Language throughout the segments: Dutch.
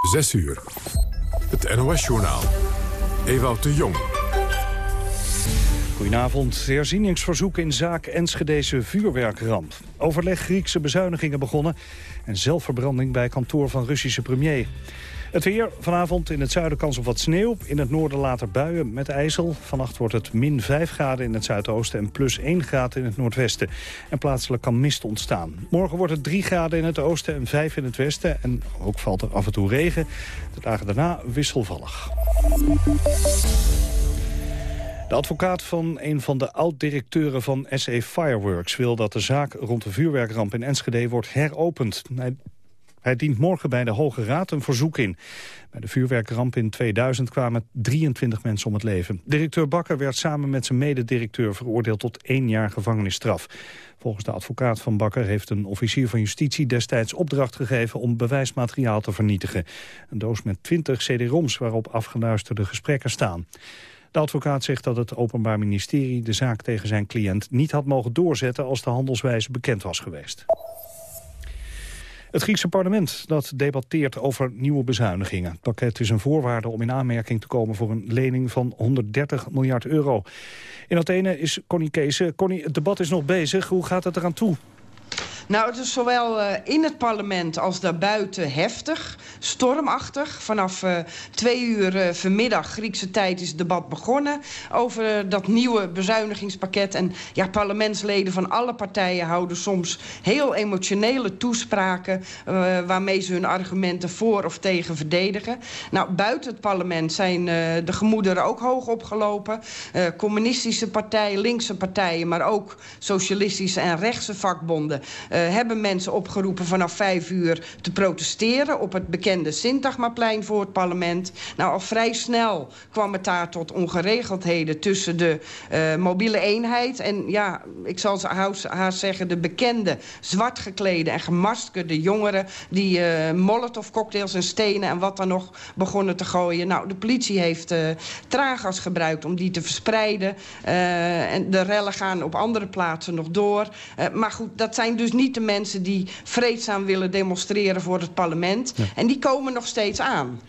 6 uur. Het NOS-journaal. Ewout de Jong. Goedenavond. Herzieningsverzoek in zaak Enschedese vuurwerkramp. Overleg Griekse bezuinigingen begonnen... en zelfverbranding bij kantoor van Russische premier. Het weer, vanavond in het zuiden kans op wat sneeuw. In het noorden later buien met ijzel. Vannacht wordt het min 5 graden in het zuidoosten en plus 1 graad in het noordwesten. En plaatselijk kan mist ontstaan. Morgen wordt het 3 graden in het oosten en 5 in het westen. En ook valt er af en toe regen. De dagen daarna wisselvallig. De advocaat van een van de oud-directeuren van SE Fireworks... wil dat de zaak rond de vuurwerkramp in Enschede wordt heropend. Hij dient morgen bij de Hoge Raad een verzoek in. Bij de vuurwerkramp in 2000 kwamen 23 mensen om het leven. Directeur Bakker werd samen met zijn mededirecteur veroordeeld tot één jaar gevangenisstraf. Volgens de advocaat van Bakker heeft een officier van justitie destijds opdracht gegeven om bewijsmateriaal te vernietigen. Een doos met 20 cd-roms waarop afgeluisterde gesprekken staan. De advocaat zegt dat het Openbaar Ministerie de zaak tegen zijn cliënt niet had mogen doorzetten als de handelswijze bekend was geweest. Het Griekse parlement dat debatteert over nieuwe bezuinigingen. Het pakket is een voorwaarde om in aanmerking te komen voor een lening van 130 miljard euro. In Athene is Connie Kees. Connie, het debat is nog bezig. Hoe gaat het eraan toe? Nou, het is zowel uh, in het parlement als daarbuiten heftig, stormachtig. Vanaf uh, twee uur uh, vanmiddag Griekse tijd is het debat begonnen... over dat nieuwe bezuinigingspakket. En ja, parlementsleden van alle partijen houden soms heel emotionele toespraken... waarmee ze hun argumenten voor of tegen verdedigen. Nou, buiten het parlement zijn de gemoederen ook hoog opgelopen. communistische partijen, linkse partijen, maar ook socialistische en rechtse vakbonden... Eh, hebben mensen opgeroepen vanaf vijf uur te protesteren... op het bekende Sintagmaplein voor het parlement. Nou, al vrij snel kwam het daar tot ongeregeldheden... tussen de uh, mobiele eenheid en, ja, ik zal haar zeggen... de bekende zwart geklede en gemaskerde jongeren... die uh, molotovcocktails en stenen en wat dan nog begonnen te gooien. Nou, de politie heeft traangas gebruikt om die te verspreiden. en de rellen gaan op andere plaatsen nog door. maar goed, dat zijn dus niet de mensen die vreedzaam willen demonstreren voor het parlement. En die komen nog steeds aan.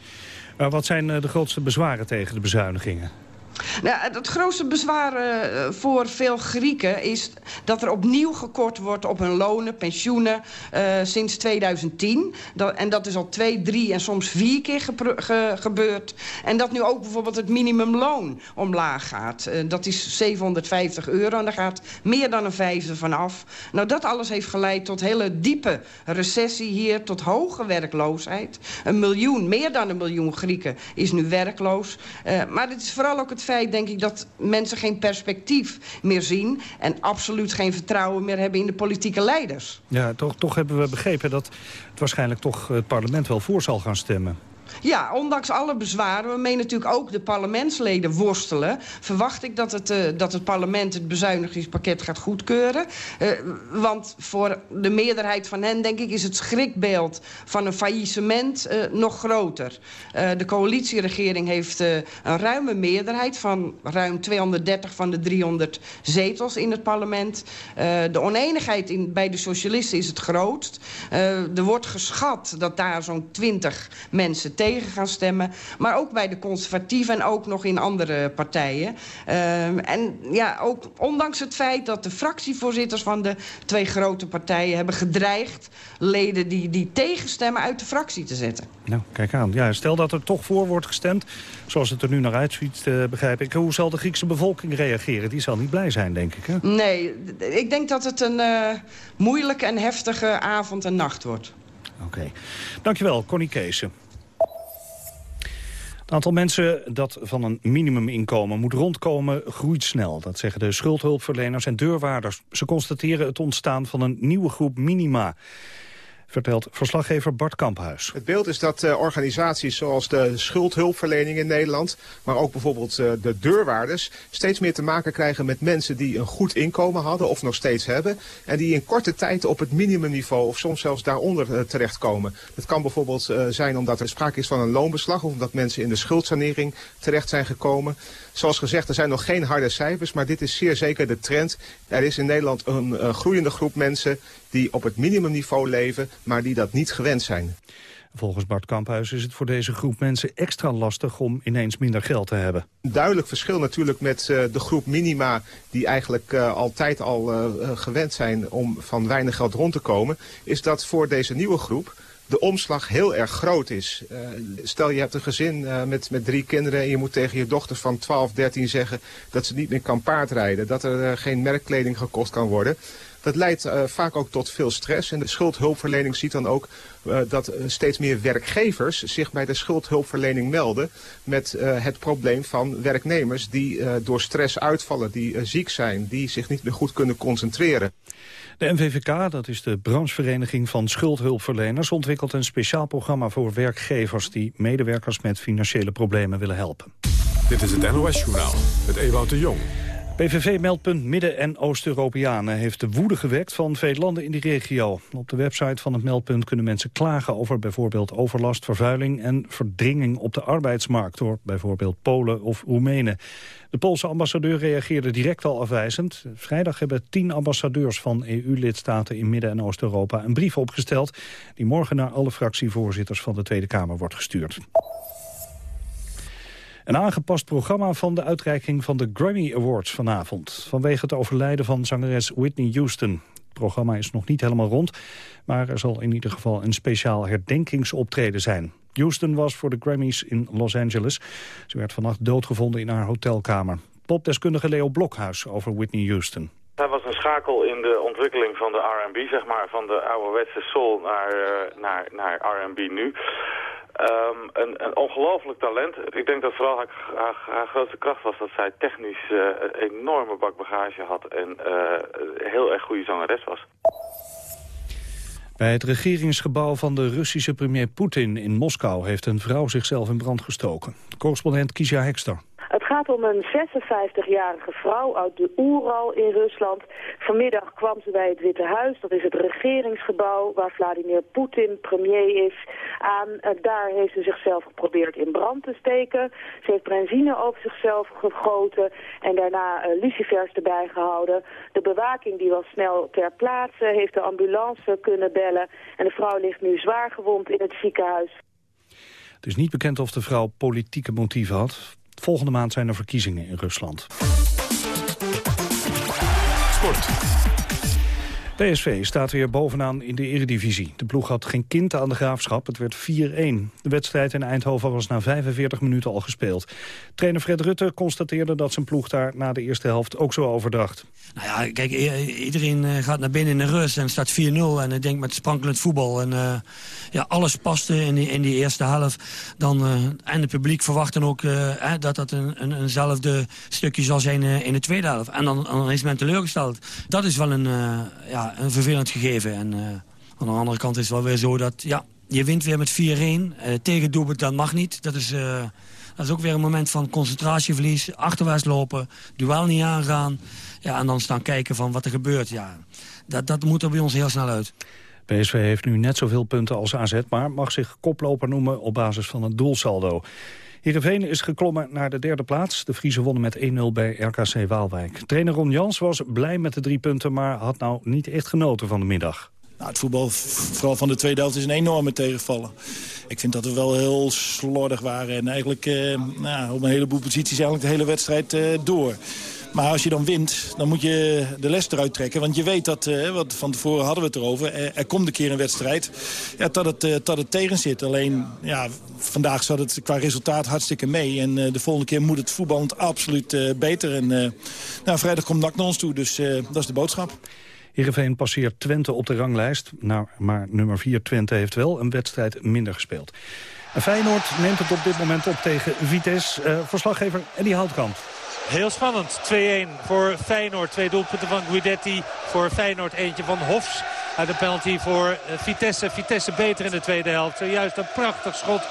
Maar wat zijn eh, de grootste bezwaren tegen de bezuinigingen? Nou, het grootste bezwaar uh, voor veel Grieken is dat er opnieuw gekort wordt op hun lonen, pensioenen, uh, sinds 2010. Dat, en dat is al twee, drie en soms vier keer ge gebeurd. En dat nu ook bijvoorbeeld het minimumloon omlaag gaat. Uh, dat is 750 euro en daar gaat meer dan een vijfde van af. Nou, dat alles heeft geleid tot hele diepe recessie hier, tot hoge werkloosheid. Een miljoen, meer dan een miljoen Grieken is nu werkloos. maar het is vooral ook het feit, denk ik, dat mensen geen perspectief meer zien... en absoluut geen vertrouwen meer hebben in de politieke leiders. Ja, toch, toch hebben we begrepen dat het waarschijnlijk toch het parlement wel voor zal gaan stemmen. Ja, ondanks alle bezwaren, waarmee natuurlijk ook de parlementsleden worstelen... verwacht ik dat het, uh, dat het parlement het bezuinigingspakket gaat goedkeuren. Uh, want voor de meerderheid van hen, denk ik, is het schrikbeeld van een faillissement uh, nog groter. de coalitieregering heeft een ruime meerderheid van ruim 230 van de 300 zetels in het parlement. de oneenigheid in, bij de socialisten is het grootst. er wordt geschat dat daar zo'n 20 mensen tegen gaan stemmen. Maar ook bij de conservatieven en ook nog in andere partijen. Uh, en ja, ook ondanks het feit dat de fractievoorzitters van de twee grote partijen hebben gedreigd leden die, die tegenstemmen uit de fractie te zetten. Nou, kijk aan. Ja, stel dat er toch voor wordt gestemd, zoals het er nu naar uitziet, uh, begrijp ik. Hoe zal de Griekse bevolking reageren? Die zal niet blij zijn, denk ik. Hè? Nee, ik denk dat het een uh, moeilijke en heftige avond en nacht wordt. Oké. Okay. Dankjewel, Connie Kees. Het aantal mensen dat van een minimuminkomen moet rondkomen groeit snel. Dat zeggen de schuldhulpverleners en deurwaarders. Ze constateren het ontstaan van een nieuwe groep minima vertelt verslaggever Bart Kamphuis. Het beeld is dat uh, organisaties zoals de schuldhulpverlening in Nederland... maar ook bijvoorbeeld uh, de deurwaarders... steeds meer te maken krijgen met mensen die een goed inkomen hadden... of nog steeds hebben... en die in korte tijd op het minimumniveau of soms zelfs daaronder uh, terechtkomen. Dat kan bijvoorbeeld zijn omdat er sprake is van een loonbeslag... of omdat mensen in de schuldsanering terecht zijn gekomen. Zoals gezegd, er zijn nog geen harde cijfers... maar dit is zeer zeker de trend. Er is in Nederland een groeiende groep mensen die op het minimumniveau leven, maar die dat niet gewend zijn. Volgens Bart Kamphuis is het voor deze groep mensen extra lastig om ineens minder geld te hebben. Duidelijk verschil natuurlijk met uh, de groep minima die eigenlijk uh, altijd al gewend zijn om van weinig geld rond te komen, is dat voor deze nieuwe groep de omslag heel erg groot is. Uh, stel je hebt een gezin uh, met, met drie kinderen en je moet tegen je dochter van 12, 13 zeggen dat ze niet meer kan paardrijden. Dat er uh, geen merkkleding gekocht kan worden. Dat leidt uh, vaak ook tot veel stress. En de schuldhulpverlening ziet dan ook uh, dat steeds meer werkgevers zich bij de schuldhulpverlening melden... met uh, het probleem van werknemers die door stress uitvallen, die ziek zijn... die zich niet meer goed kunnen concentreren. De NVVK, dat is de branchevereniging van schuldhulpverleners... ontwikkelt een speciaal programma voor werkgevers... die medewerkers met financiële problemen willen helpen. Dit is het NOS-journaal met Ewout de Jong. PVV-meldpunt Midden- en Oost-Europeanen heeft de woede gewekt van veel landen in die regio. Op de website van het meldpunt kunnen mensen klagen over bijvoorbeeld overlast, vervuiling en verdringing op de arbeidsmarkt door bijvoorbeeld Polen of Roemenen. De Poolse ambassadeur reageerde direct al afwijzend. Vrijdag hebben tien ambassadeurs van EU-lidstaten in Midden- en Oost-Europa een brief opgesteld die morgen naar alle fractievoorzitters van de Tweede Kamer wordt gestuurd. Een aangepast programma van de uitreiking van de Grammy Awards vanavond. Vanwege het overlijden van zangeres Whitney Houston. Het programma is nog niet helemaal rond, maar er zal in ieder geval een speciaal herdenkingsoptreden zijn. Houston was voor de Grammys in Los Angeles. Ze werd vannacht doodgevonden in haar hotelkamer. Popdeskundige Leo Blokhuis over Whitney Houston. Hij was een schakel in de ontwikkeling van de R&B, zeg maar, van de ouderwetse soul naar, uh, naar, naar R&B nu. Um, een, een ongelooflijk talent. Ik denk dat vooral haar, haar, grootste kracht was dat zij technisch uh, een enorme bak bagage had en uh, heel erg goede zangeres was. Bij het regeringsgebouw van de Russische premier Poetin in Moskou heeft een vrouw zichzelf in brand gestoken. Correspondent Kisha Hekster. Het gaat om een 56-jarige vrouw uit de Oeral in Rusland. Vanmiddag kwam ze bij het Witte Huis, dat is het regeringsgebouw waar Vladimir Poetin premier is, aan. Daar heeft ze zichzelf geprobeerd in brand te steken. Ze heeft benzine over zichzelf gegoten en daarna uh, lucifers erbij gehouden. De bewaking die was snel ter plaatse, heeft de ambulance kunnen bellen en de vrouw ligt nu zwaar gewond in het ziekenhuis. Het is niet bekend of de vrouw politieke motieven had. Volgende maand zijn er verkiezingen in Rusland. Sport. PSV staat weer bovenaan in de eredivisie. De ploeg had geen kind aan de graafschap, het werd 4-1. De wedstrijd in Eindhoven was na 45 minuten al gespeeld. Trainer Fred Rutte constateerde dat zijn ploeg daar na de eerste helft ook zo overdacht. Nou ja, kijk, iedereen gaat naar binnen in de rust en staat 4-0. En ik denk met sprankelend voetbal. En uh, ja, alles paste in die, in die eerste helft. Dan, uh, en het publiek verwacht dan ook dat dat een, eenzelfde stukje zal zijn in de tweede helft. En dan, dan is men teleurgesteld. Dat is wel een... ja, een vervelend gegeven. En uh, aan de andere kant is het wel weer zo dat... ja, je wint weer met 4-1. Uh, tegen doelpunt, dat mag niet. Dat is, uh, dat is ook weer een moment van concentratieverlies. Achterwaarts lopen, duel niet aangaan. Ja, en dan staan kijken van wat er gebeurt. Ja, dat, dat moet er bij ons heel snel uit. PSV heeft nu net zoveel punten als AZ, maar mag zich koploper noemen op basis van het doelsaldo. Heerenveen is geklommen naar de derde plaats. De Friese wonnen met 1-0 bij RKC Waalwijk. Trainer Ron Jans was blij met de drie punten... maar had nou niet echt genoten van de middag. Nou, het voetbal, vooral van de tweede helft, is een enorme tegenvallen. Ik vind dat we wel heel slordig waren. En eigenlijk eh, nou, op een heleboel posities eigenlijk de hele wedstrijd eh, door. Maar als je dan wint, dan moet je de les eruit trekken. Want je weet dat, uh, wat van tevoren hadden we het erover... Er, komt een keer een wedstrijd ja, dat, het, uh, dat het tegen zit. Alleen, ja, vandaag zat het qua resultaat hartstikke mee. En uh, de volgende keer moet het voetballend absoluut beter. En nou, vrijdag komt NAC naar ons toe, dus dat is de boodschap. Heerenveen passeert Twente op de ranglijst. Nou, maar nummer 4 Twente heeft wel een wedstrijd minder gespeeld. En Feyenoord neemt het op dit moment op tegen Vitesse. verslaggever Eddie Houtkamp. Heel spannend. 2-1 voor Feyenoord. Twee doelpunten van Guidetti voor Feyenoord. Eentje van Hofs uit de penalty voor Vitesse. Vitesse beter in de tweede helft. Juist een prachtig schot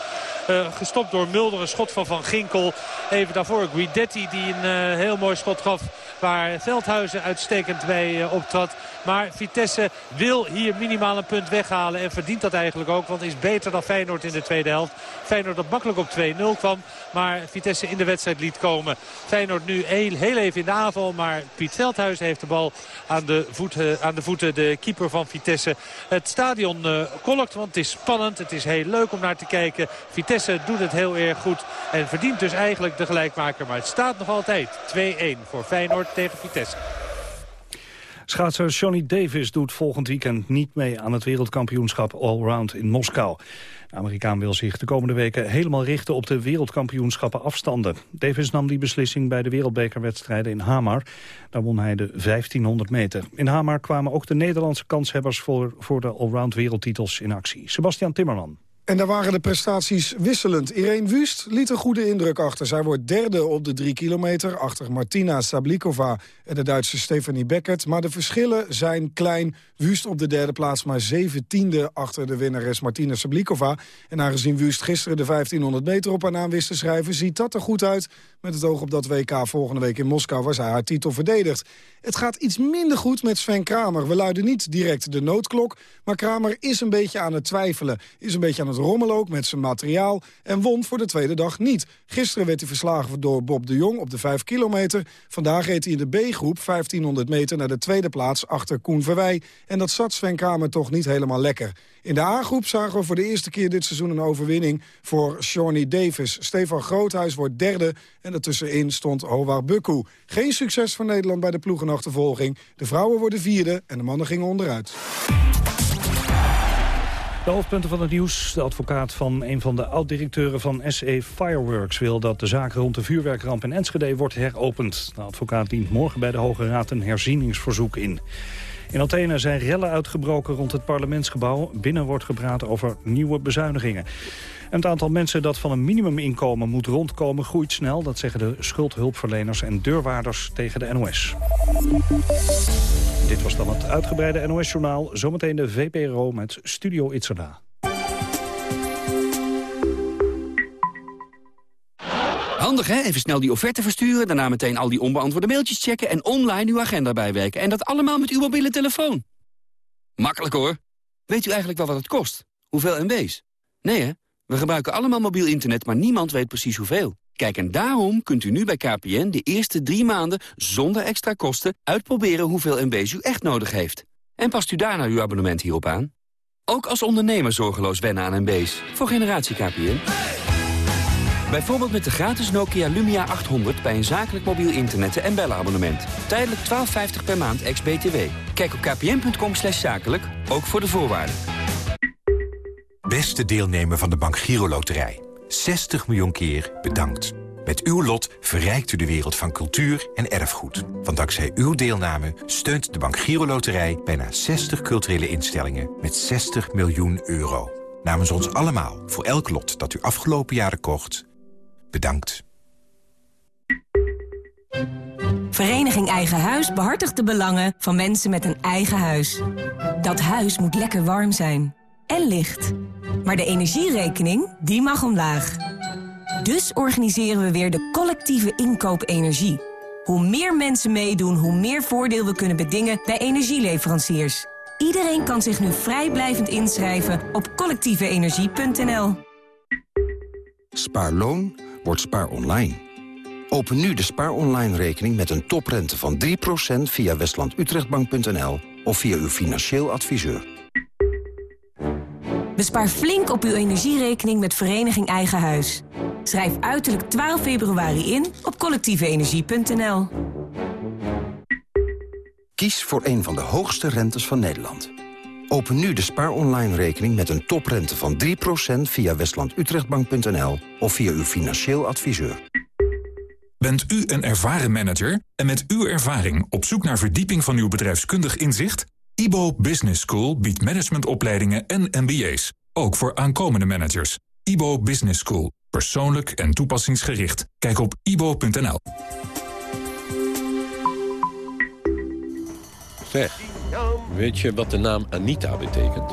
gestopt door Mulder. Een schot van Van Ginkel. Even daarvoor Guidetti die een heel mooi schot gaf. Waar Veldhuizen uitstekend bij optrad. Maar Vitesse wil hier minimaal een punt weghalen. En verdient dat eigenlijk ook. Want is beter dan Feyenoord in de tweede helft. Feyenoord dat makkelijk op 2-0 kwam. Maar Vitesse in de wedstrijd liet komen. Feyenoord nu heel even in de aanval. Maar Piet Veldhuizen heeft de bal aan de, voeten, aan de voeten. De keeper van Vitesse. Het stadion uh, kolkt. Want het is spannend. Het is heel leuk om naar te kijken. Vitesse doet het heel erg goed. En verdient dus eigenlijk de gelijkmaker. Maar het staat nog altijd 2-1 voor Feyenoord tegen Vitesse. Schaatser Johnny Davis doet volgend weekend niet mee aan het wereldkampioenschap Allround in Moskou. De Amerikaan wil zich de komende weken helemaal richten op de wereldkampioenschappen afstanden. Davis nam die beslissing bij de wereldbekerwedstrijden in Hamar. Daar won hij de 1500 meter. In Hamar kwamen ook de Nederlandse kanshebbers voor, voor de allround wereldtitels in actie. Sebastian Timmerman. En daar waren de prestaties wisselend. Irene Wust liet een goede indruk achter. Zij wordt derde op de drie kilometer... achter Martina Sablikova en de Duitse Stephanie Beckert. Maar de verschillen zijn klein. Wust op de derde plaats, maar zeventiende achter de winnares Martina Sablikova. En aangezien Wust gisteren de 1500 meter op haar naam wist te schrijven... ziet dat er goed uit met het oog op dat WK volgende week in Moskou... waar zij haar titel verdedigt. Het gaat iets minder goed met Sven Kramer. We luiden niet direct de noodklok, maar Kramer is een beetje aan het twijfelen. Is een beetje aan het rommelen ook met zijn materiaal... en won voor de tweede dag niet. Gisteren werd hij verslagen door Bob de Jong op de 5 kilometer. Vandaag reed hij in de B-groep 1500 meter naar de tweede plaats achter Koen Verwij. En dat zat Sven Kramer toch niet helemaal lekker. In de A-groep zagen we voor de eerste keer dit seizoen een overwinning voor Shawnee Davis. Stefan Groothuis wordt derde en ertussenin stond Howard Bukku. Geen succes voor Nederland bij de ploegenachtervolging. De vrouwen worden vierde en de mannen gingen onderuit. De hoofdpunten van het nieuws. De advocaat van een van de oud-directeuren van SE Fireworks... wil dat de zaak rond de vuurwerkramp in Enschede wordt heropend. De advocaat dient morgen bij de Hoge Raad een herzieningsverzoek in. In Athene zijn rellen uitgebroken rond het parlementsgebouw. Binnen wordt gepraat over nieuwe bezuinigingen. En het aantal mensen dat van een minimuminkomen moet rondkomen groeit snel. Dat zeggen de schuldhulpverleners en deurwaarders tegen de NOS. Dit was dan het uitgebreide NOS-journaal. Zometeen de VPRO met Studio Itzerda. Handig hè? Even snel die offerte versturen, daarna meteen al die onbeantwoorde mailtjes checken... en online uw agenda bijwerken. En dat allemaal met uw mobiele telefoon. Makkelijk hoor. Weet u eigenlijk wel wat het kost? Hoeveel MB's? Nee hè? We gebruiken allemaal mobiel internet, maar niemand weet precies hoeveel. Kijk, en daarom kunt u nu bij KPN de eerste drie maanden zonder extra kosten uitproberen hoeveel MB's u echt nodig heeft. En past u daarna uw abonnement hierop aan? Ook als ondernemer zorgeloos wennen aan MB's. Voor generatie KPN. Bijvoorbeeld met de gratis Nokia Lumia 800 bij een zakelijk mobiel internet- en bellenabonnement. Tijdelijk 12,50 per maand ex-BTW. Kijk op kpn.com zakelijk, ook voor de voorwaarden. Beste deelnemer van de Bank Giro Loterij. 60 miljoen keer bedankt. Met uw lot verrijkt u de wereld van cultuur en erfgoed. Want dankzij uw deelname steunt de Bank Giro Loterij... bijna 60 culturele instellingen met 60 miljoen euro. Namens ons allemaal, voor elk lot dat u afgelopen jaren kocht... bedankt. Vereniging Eigen Huis behartigt de belangen van mensen met een eigen huis. Dat huis moet lekker warm zijn. En licht. Maar de energierekening, die mag omlaag. Dus organiseren we weer de collectieve inkoop energie. Hoe meer mensen meedoen, hoe meer voordeel we kunnen bedingen bij energieleveranciers. Iedereen kan zich nu vrijblijvend inschrijven op collectieveenergie.nl. Spaarloon wordt spaar online. Open nu de spaar online rekening met een toprente van 3% via westlandutrechtbank.nl of via uw financieel adviseur. Bespaar flink op uw energierekening met Vereniging Eigen Huis. Schrijf uiterlijk 12 februari in op collectieveenergie.nl. Kies voor een van de hoogste rentes van Nederland. Open nu de Spaar Online rekening met een toprente van 3% via westlandutrechtbank.nl of via uw financieel adviseur. Bent u een ervaren manager en met uw ervaring op zoek naar verdieping van uw bedrijfskundig inzicht? IBO Business School biedt managementopleidingen en MBA's, ook voor aankomende managers. IBO Business School, persoonlijk en toepassingsgericht. Kijk op ibo.nl. Zeg, weet je wat de naam Anita betekent?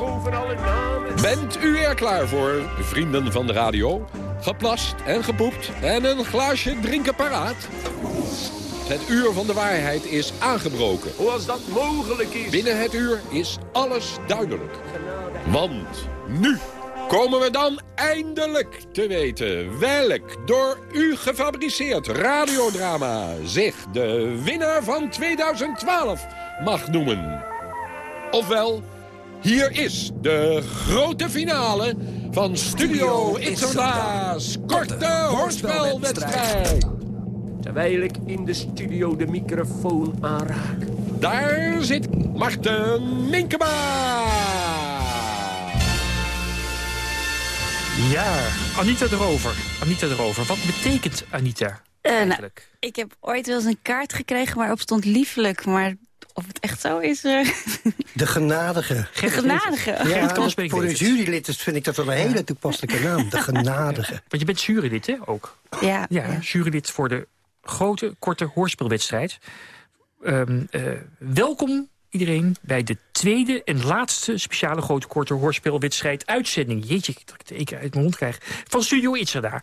Bent u er klaar voor, vrienden van de radio? geplast en gepoept en een glaasje drinken paraat? Het uur van de waarheid is aangebroken. Hoe als dat mogelijk is. Binnen het uur is alles duidelijk. Want nu komen we dan eindelijk te weten... welk door u gefabriceerd radiodrama zich de winnaar van 2012 mag noemen. Ofwel, hier is de grote finale van Studio Itzerda's korte hoorspelwedstrijd. Terwijl ik in de studio de microfoon aanraak. Daar zit Marten Minkema. Ja, Anita erover. Anita erover. Wat betekent Anita Eh, nou, eigenlijk? ik heb ooit wel eens een kaart gekregen waarop stond liefelijk, maar of het echt zo is... eh, De genadige. De genadige. Ja, voor een jurylid vind ik dat wel een hele toepasselijke naam. De genadige. Want je bent jurylid, hè, ook? Ja, Ja, jurylid voor de grote, korte hoorspelwedstrijd. Ehm, eh, welkom iedereen bij de tweede en laatste speciale grote korte hoorspelwedstrijd uitzending. Jeetje, dat ik het één keer uit mijn mond krijg. Van Studio Itzerda.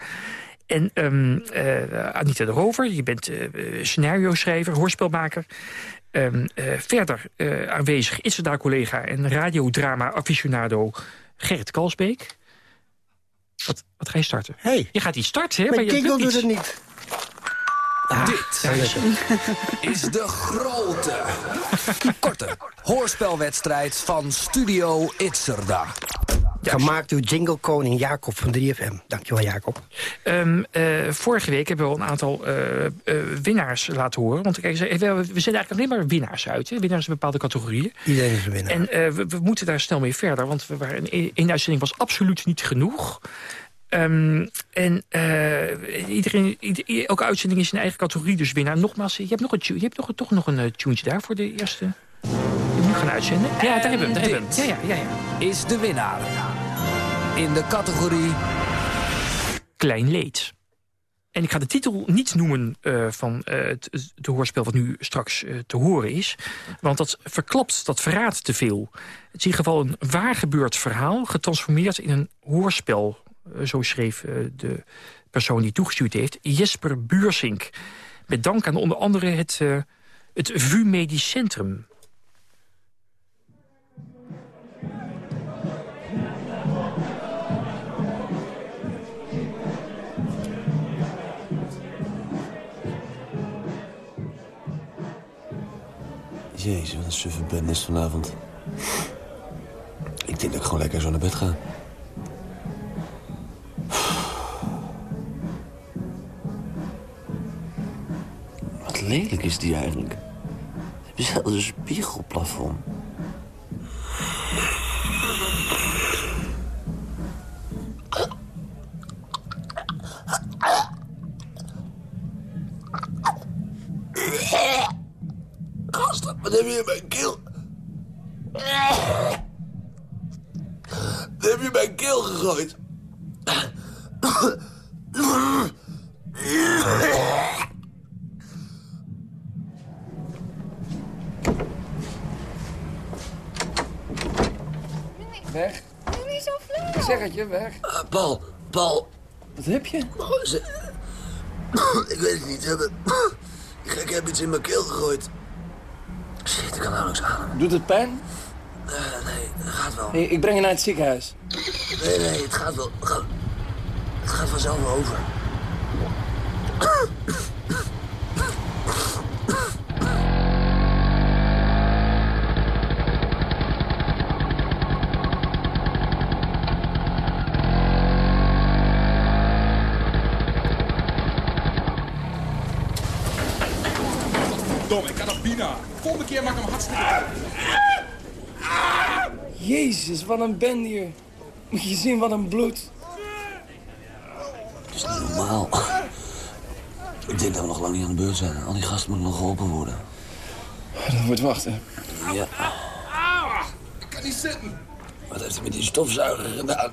En ehm, eh, Anita de Rover, je bent eh, scenario-schrijver, hoorspelmaker. Ehm, eh, verder aanwezig Itzerda-collega en radiodrama-aficionado Gerrit Kalsbeek. Wat, wat ga je starten? Hey. Je gaat iets starten, hè? Mijn maar je doet het niet. Dit is de grote, korte hoorspelwedstrijd van Studio Itzerda. Gemaakt door Jingle Koning Jacob van 3FM. Dankjewel Jacob. Ehm, eh, vorige week hebben we al een aantal eh, eh, winnaars laten horen. Want kijk, we, we zenden eigenlijk alleen maar winnaars uit. Hè? Winnaars in bepaalde categorieën. Iedereen is een winnaar. En eh, we, we moeten daar snel mee verder. Want we waren, in één uitzending was absoluut niet genoeg. Ehm, en eh, iedereen, ieder- elke uitzending is in eigen categorie dus winnaar. Nogmaals, je hebt, nog een, je hebt nog, toch nog een uh, tuentje daar voor de eerste... Die nu gaan uitzenden. Ja, daar hebben we hem. Daar hebben we hem. Ja, ja, ja, ja. Is de winnaar. In de categorie Klein Leed. En ik ga de titel niet noemen uh, van uh, het, het hoorspel wat nu straks uh, te horen is. Want dat verklapt, dat verraadt te veel. Het is in ieder geval een waar gebeurd verhaal... getransformeerd in een hoorspel. Zo schreef de persoon die toegestuurd heeft. Jesper Buursink. Met dank aan onder andere het, het VU Medisch Centrum. Jezus, wat een suffe is vanavond. Ik denk dat ik gewoon lekker zo naar bed ga. Lelijk is die eigenlijk. Heb je zelfs een spiegelplafond. Gasten, wat heb je in mijn keel? Wat heb je in mijn keel gegooid? Weg. Doe niet zo weg. Uh, Paul, Paul. Wat heb je? Oh, ze... ik weet het niet. Hebben... Die gek hebben iets in mijn keel gegooid. Shit, ik kan nauwelijks ademen. Doet het pijn? Uh, nee, het gaat wel. Hey, ik breng je naar het ziekenhuis. Nee, nee, het gaat wel. Het gaat, het gaat vanzelf over. Dom, ik kan op Bina. Volgende keer maak ik hem hartstikke Jezus, wat een bende hier. Moet je zien wat een bloed. Het is niet normaal. Ik denk dat we nog lang niet aan de beurt zijn. Al die gasten moeten nog geholpen worden. Dat wordt wachten. Ja. Ik kan niet zitten. Wat heeft hij met die stofzuiger gedaan?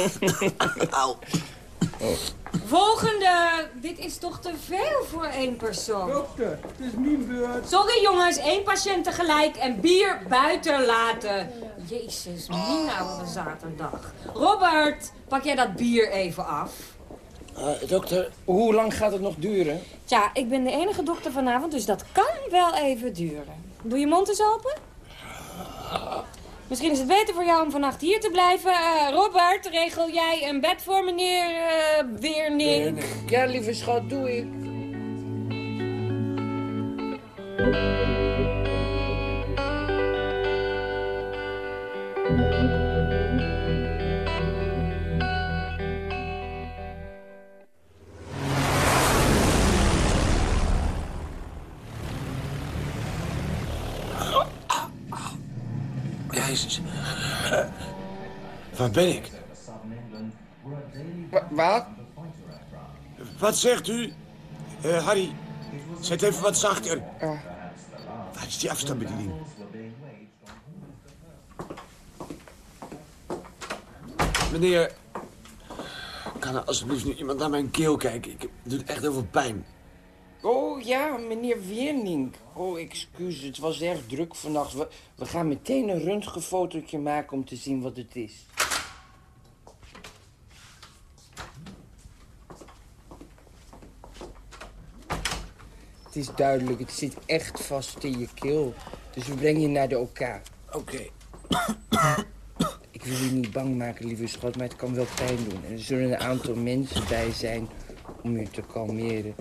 Auw. Oh. Volgende. Dit is toch te veel voor één persoon. Dokter, het is mijn beurt. Sorry jongens, één patiënt tegelijk en bier buiten laten. Jezus, min oude zaterdag. Robert, pak jij dat bier even af? Uh, dokter, hoe lang gaat het nog duren? Tja, ik ben de enige dokter vanavond, dus dat kan wel even duren. Doe je mond eens open? Misschien is het beter voor jou om vannacht hier te blijven. Uh, Robert, regel jij een bed voor meneer uh? Ja, lieve schat, doe ik. Waar ben ik? Wat? Wat zegt u? Uh, Harry, zet even wat zachter. Uh. Waar is die afstandsbediening? Meneer, kan er alsjeblieft nu iemand naar mijn keel kijken? Ik, het doet echt heel veel pijn. Oh ja, meneer Weernink. Oh, excuus, het was erg druk vannacht. We, we gaan meteen een röntgenfotootje maken om te zien wat het is. Het is duidelijk, het zit echt vast in je keel. Dus we brengen je naar de OK. Oké. Ik wil je niet bang maken, lieve schat, maar het kan wel pijn doen. En er zullen een aantal mensen bij zijn om je te kalmeren.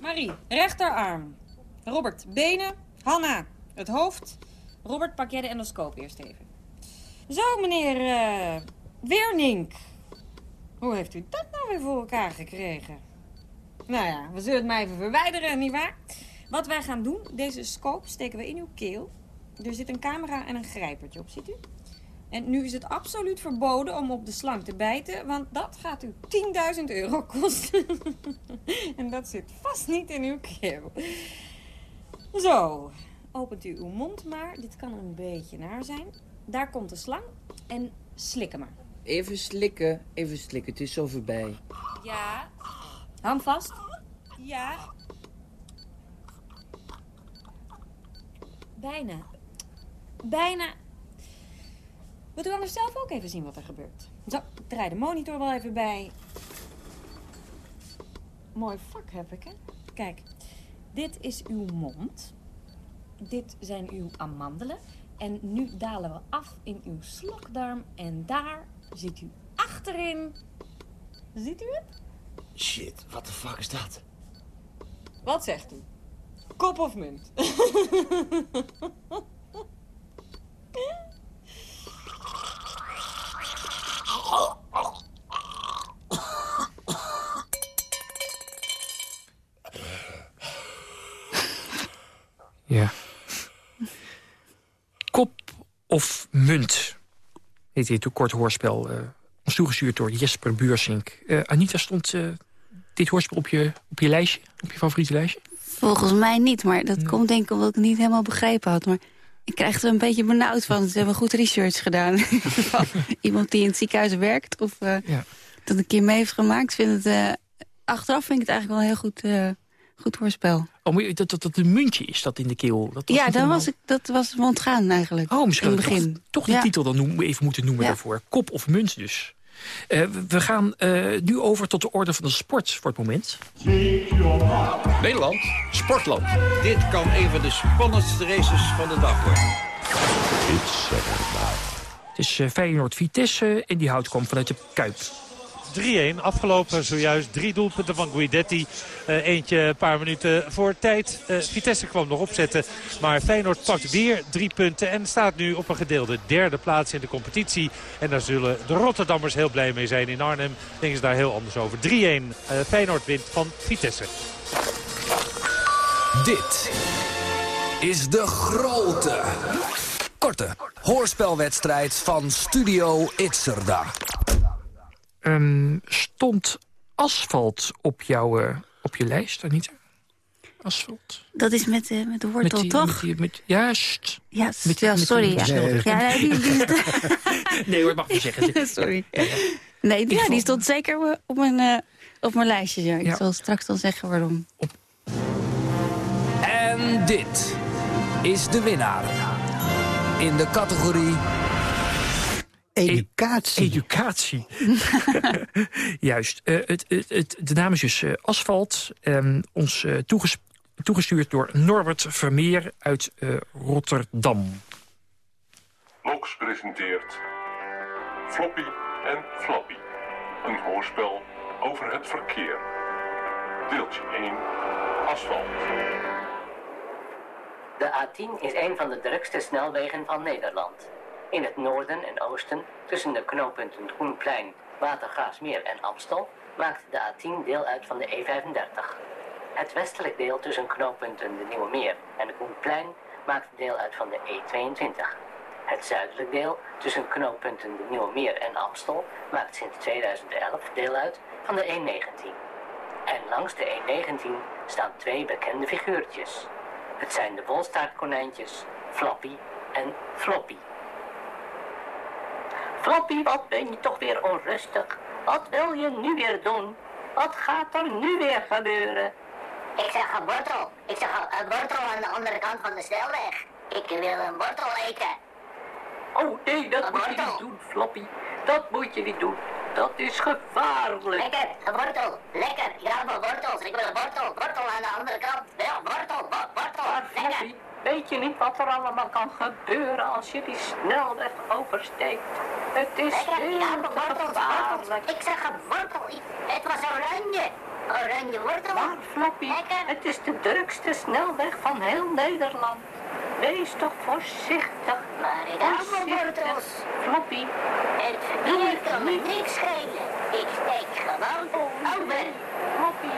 Marie, rechterarm. Robert, benen. Hanna, het hoofd. Robert, pak jij de endoscoop eerst even. Zo, meneer uh, Weernink. Hoe heeft u dat nou weer voor elkaar gekregen? Nou ja, we zullen het maar even verwijderen, nietwaar? Wat wij gaan doen, deze scope steken we in uw keel. Er zit een camera en een grijpertje op, ziet u? En nu is het absoluut verboden om op de slang te bijten, want dat gaat u 10.000 euro kosten. en dat zit vast niet in uw keel. Zo, opent u uw mond maar. Dit kan een beetje naar zijn. Daar komt de slang en slikken maar. Even slikken, even slikken. Het is zo voorbij. Ja. Hand vast. Ja. Bijna. Bijna. Wilt u anders zelf ook even zien wat er gebeurt? Zo, ik draai de monitor wel even bij. Mooi vak heb ik, hè? Kijk, dit is uw mond. Dit zijn uw amandelen. En nu dalen we af in uw slokdarm. En daar ziet u achterin... Ziet u het? Shit, wat de fuck is dat? Wat zegt u? Kop of munt? Ja. Kop of munt? Heet dit een kort hoorspel. Uh, ons toegestuurd door Jesper Buursink. Uh, Anita, stond uh, dit hoorspel op je, op je lijstje? Op je favoriete lijstje? Volgens mij niet, maar dat komt denk ik omdat ik het niet helemaal begrepen had. Maar ik krijg er een beetje benauwd van. Ze hebben goed research gedaan. Iemand die in het ziekenhuis werkt of ja. dat een keer mee heeft gemaakt. Vind het, achteraf vind ik het eigenlijk wel heel goed goed hoorspel. Oh, maar dat, dat, dat een muntje is dat in de keel? Dat ja, dan was ik, dat was me ontgaan eigenlijk. Oh, misschien in het begin. toch, toch de titel dan noem, even moeten noemen ja. daarvoor. Kop of munt dus. Uh, we gaan uh, nu over tot de orde van de sport voor het moment. Nederland, sportland. Dit kan een van de spannendste races van de dag worden. Het is uh, Feyenoord-Vitesse en die houdt kwam vanuit de Kuip. 3-1. Afgelopen zojuist drie doelpunten van Guidetti. Uh, eentje een paar minuten voor tijd. Uh, Vitesse kwam nog opzetten. Maar Feyenoord pakt weer drie punten. En staat nu op een gedeelde derde plaats in de competitie. En daar zullen de Rotterdammers heel blij mee zijn. In Arnhem denken ze daar heel anders over. 3-1. Uh, Feyenoord wint van Vitesse. Dit is de grote, korte hoorspelwedstrijd van Studio Itzerda. Um, stond asfalt op, jouw, uh, op je lijst, Anita? Asfalt. Dat is met, uh, met de wortel, met die, toch? Met die, met, juist. Ja, met, ja sorry. Met ja. Nee, ja, die, die... nee hoor, mag niet zeggen. sorry. Nee, ja, die stond zeker op mijn, uh, op mijn lijstje. Ja. Ik ja. zal straks dan zeggen waarom. Op. En dit is de winnaar. In de categorie Educatie. educatie. Juist. Eh, het, het, het, de naam is dus eh, Asfalt. Ehm, ons eh, toeges- toegestuurd door Norbert Vermeer uit eh, Rotterdam. Loks presenteert Floppy en Flappy. Een hoorspel over het verkeer. Deeltje 1. Asfalt. De A10 is een van de drukste snelwegen van Nederland. In het noorden en oosten, tussen de knooppunten Groenplein, Watergaasmeer en Amstel, maakt de A10 deel uit van de E35. Het westelijk deel tussen knooppunten de Nieuwe Meer en Groenplein maakt deel uit van de E22. Het zuidelijk deel tussen knooppunten de Nieuwe Meer en Amstel maakt sinds 2011 deel uit van de E19. En langs de E19 staan twee bekende figuurtjes. Het zijn de wolstaartkonijntjes Flappy en Floppy. Floppy, wat ben je toch weer onrustig? Wat wil je nu weer doen? Wat gaat er nu weer gebeuren? Ik zeg een wortel. Ik zeg een- wortel aan de andere kant van de snelweg. Ik wil een wortel eten. Oh nee, dat Een moet je niet doen, Floppy. Dat moet je niet doen. Dat is gevaarlijk. Lekker, een wortel. Lekker. Ik hou van wortels. Ik wil een wortel. Wortel aan de andere kant. Wel, wortel. wo- wortel. Lekker. Floppy, weet je niet wat er allemaal kan gebeuren als je die snelweg oversteekt? Het is heel gevaarlijk. Ik zeg een wortel. Het was oranje. Oranje wortel. Maar Floppy, het is de drukste snelweg van heel Nederland. Wees toch voorzichtig. Maar ik hou van wortels. Floppy, Het verkeer kan me niks schelen. Ik steek gewoon over. Floppy,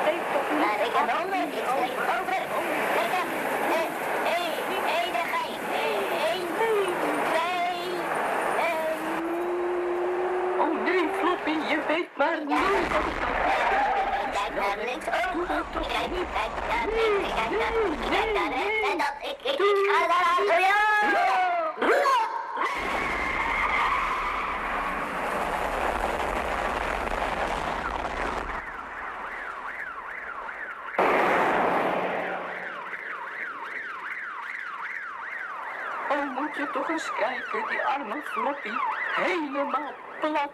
steek toch niet Maar ik heb honger. Ik steek over. Lekker. Eh, Hé, hé, daar ga ik. Eén, twee, en... Oh nee, Floppy, je weet maar niet. Kijk naar links. Kijk, naar links. Kijk naar, moet je toch eens kijken, die arme Floppy. Helemaal plat.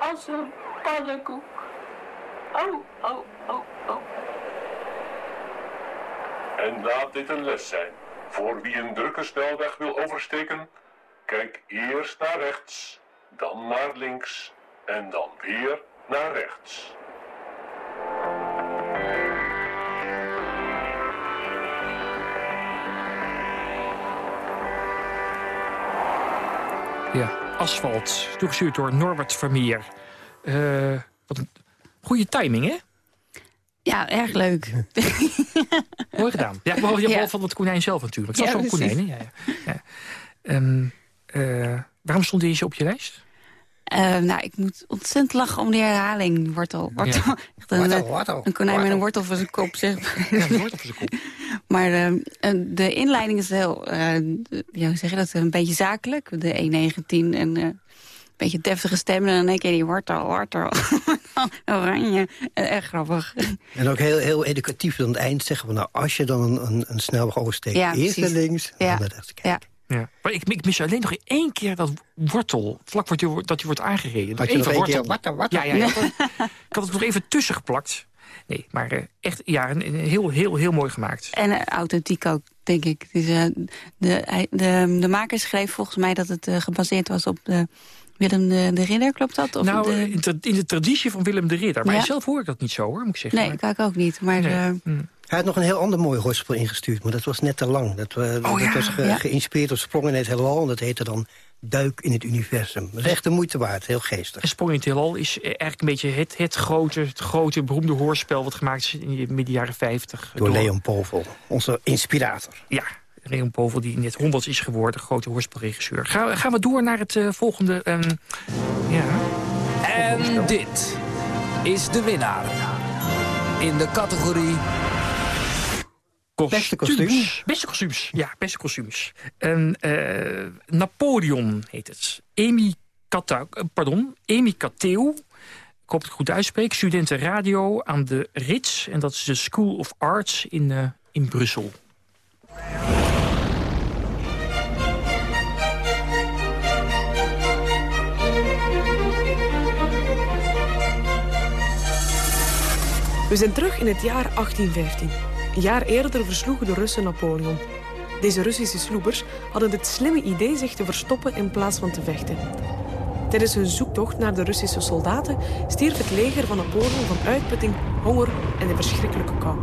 Als een pannenkoek. Oh, oh, oh, oh. En laat dit een les zijn. Voor wie een drukke snelweg wil oversteken, kijk eerst naar rechts, dan naar links en dan weer naar rechts. Ja, Asfalt. Toegestuurd door Norbert Vermeer. Eh, wat een goede timing, hè? Ja, erg leuk. Mooi gedaan. Ja, behalve, ja, behalve van het konijn zelf natuurlijk. Het was Ja, wel een precies. konijn? Ja, ja. Ja. Ehm, eh, waarom stond deze op je lijst? Eh, nou, ik moet ontzettend lachen om die herhaling. Wortel, wortel. Ja. Echt een, Wortel, wortel, een konijn met een wortel. voor zijn kop, zeg. Ja, een wortel voor zijn kop. Maar eh, eh, de inleiding is heel, eh, ja, hoe zeg je dat, een beetje zakelijk. De E19 en eh, beetje deftige stemmen. En dan denk je die wortel, wortel, oranje. Echt grappig. En ook heel, heel educatief aan het eind zeggen we... nou, als je dan een, een, een snelweg oversteekt, Ja, eerst naar links, Ja. dan naar rechts. Ja. Ja. Maar ik, ik mis alleen nog één keer dat wortel, vlak voor die- dat hij wordt aangereden. Had je nog één keer wortel, wortel? Ja, ja, ja. ik had het nog even tussen geplakt. Nee, maar eh, echt ja, een, een heel, heel, heel mooi gemaakt. En eh, authentiek ook, denk ik. Dus, eh, de, de, de maker schreef volgens mij dat het gebaseerd was op de Willem de, de Ridder, klopt dat? Of nou, de... in, tra- in de traditie van Willem de Ridder. Maar Ja. zelf hoor ik dat niet zo, hoor, moet ik zeggen. Nee, Maar- kijk ook niet. Maar Nee. eh, Mm. Hij had nog een heel ander mooi hoorspel ingestuurd, maar dat was net te lang. Dat, eh, dat ja, was ge- ja. geïnspireerd op Sprong in het Heelal en dat heette dan Duik in het Universum. Dat is echt de moeite waard, heel geestig. En Sprong in het Heelal is eh, eigenlijk een beetje het, het, grote, het grote, beroemde hoorspel... wat gemaakt is in de midden jaren 50. Door Leon Povel, onze inspirator. Ja, Leon Povel, die net 100 is geworden, grote hoorspelregisseur. Gaan, gaan we door naar het eh, volgende... ehm, ja. En dit is de winnaar. In de categorie... Beste kostuums. Beste kostuums, ja, beste kostuums. En, eh, Napoleon heet het. Amy Kata, eh, pardon, Amy Kateu. Ik hoop dat ik het goed uitspreek. Studenten radio aan de RITS. En dat is de School of Arts in, in Brussel. We zijn terug in het jaar 1815. Een jaar eerder versloegen de Russen Napoleon. Deze Russische sloebers hadden het slimme idee zich te verstoppen in plaats van te vechten. Tijdens hun zoektocht naar de Russische soldaten stierf het leger van Napoleon van uitputting, honger en een verschrikkelijke kou.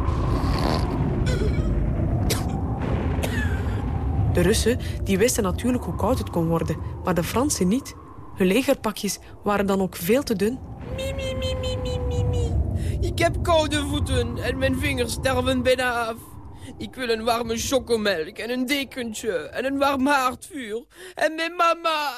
De Russen die wisten natuurlijk hoe koud het kon worden, maar de Fransen niet. Hun legerpakjes waren dan ook veel te dun. Mimi, mimi, mimi, mimi. Ik heb koude voeten en mijn vingers sterven bijna af. Ik wil een warme chocomelk en een dekentje en een warm haardvuur. En mijn mama.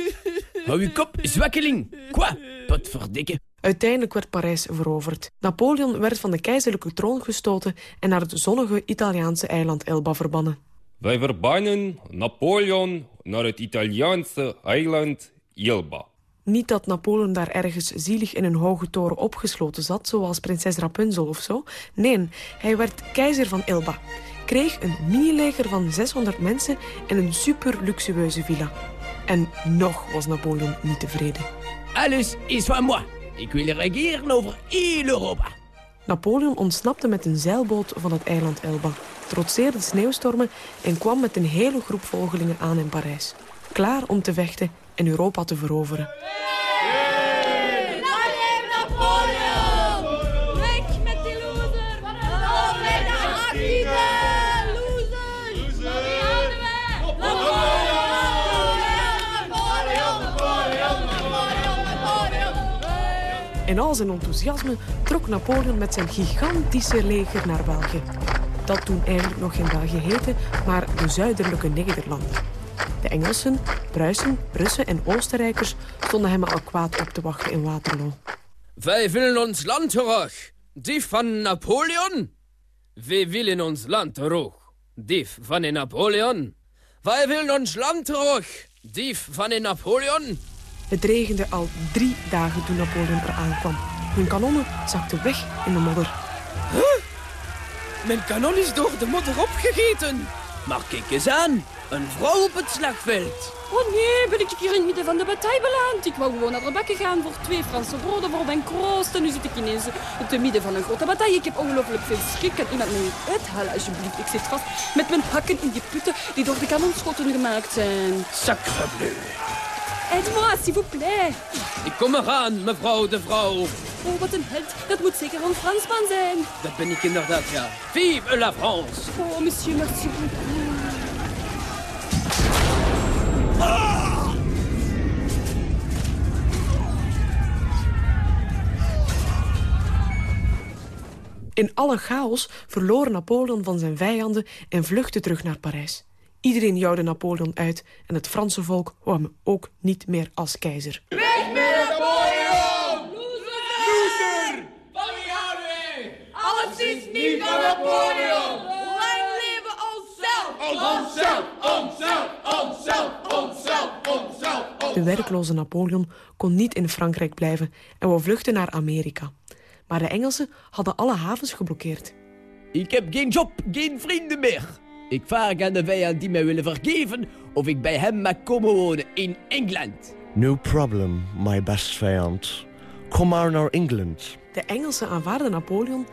Hou je kop, zwakkeling. Quoi? Potverdikke. Uiteindelijk werd Parijs veroverd. Napoleon werd van de keizerlijke troon gestoten en naar het zonnige Italiaanse eiland Elba verbannen. Wij verbannen Napoleon naar het Italiaanse eiland Elba. Niet dat Napoleon daar ergens zielig in een hoge toren opgesloten zat, zoals prinses Rapunzel of zo. Nee, hij werd keizer van Elba. Kreeg een mini-leger van 600 mensen en een super luxueuze villa. En nog was Napoleon niet tevreden. Alles is van moi. Ik wil regeren over heel Europa. Napoleon ontsnapte met een zeilboot van het eiland Elba, trotseerde sneeuwstormen en kwam met een hele groep volgelingen aan in Parijs. Klaar om te vechten en Europa te veroveren. In al zijn enthousiasme trok Napoleon met zijn gigantische leger naar België. Dat toen eigenlijk nog geen België heette, maar de zuidelijke Nederlanden. De Engelsen, Pruisen, Russen en Oostenrijkers stonden hem al kwaad op te wachten in Waterloo. Wij willen ons land terug. Die van Napoleon? Wij willen ons land terug. Die van Napoleon? Wij willen ons land terug. Die van Napoleon? Het regende al drie dagen toen Napoleon eraan kwam. Hun kanonnen zakten weg in de modder. Huh? Mijn kanon is door de modder opgegeten. Maar kijk eens aan. Een vrouw op het slagveld. Oh nee, ben ik hier in het midden van de partij beland. Ik wou gewoon naar de bakken gaan voor twee Franse broden voor mijn kroost. En nu zit ik ineens op het midden van een grote bataille. Ik heb ongelooflijk veel schrik. Kan iemand me uithalen, alsjeblieft? Ik zit vast met mijn hakken in die putten die door de kanonschoten gemaakt zijn. Sacre bleu. Aide-moi, s'il vous plaît. Ik kom eraan, mevrouw de vrouw. Oh, wat een held. Dat moet zeker een Fransman zijn. Dat ben ik inderdaad, ja. Vive la France. Oh, monsieur, merci beaucoup. In alle chaos verloor Napoleon van zijn vijanden en vluchtte terug naar Parijs. Iedereen jouwde Napoleon uit en het Franse volk wou hem ook niet meer als keizer Napoleon! Loser! Van wie houden wij? Napoleon! Lang leven onszelf! Onszelf! Onszelf! Onszelf! Onszelf! Onszelf! De werkloze Napoleon kon niet in Frankrijk blijven en wou vluchten naar Amerika. Maar de Engelsen hadden alle havens geblokkeerd. Ik heb geen job, geen vrienden meer. Ik vraag aan de vijand die mij willen vergeven of ik bij hem mag komen wonen in Engeland. No problem, my best vijand. Kom maar naar Engeland. De Engelsen aanvaarden Napoleon,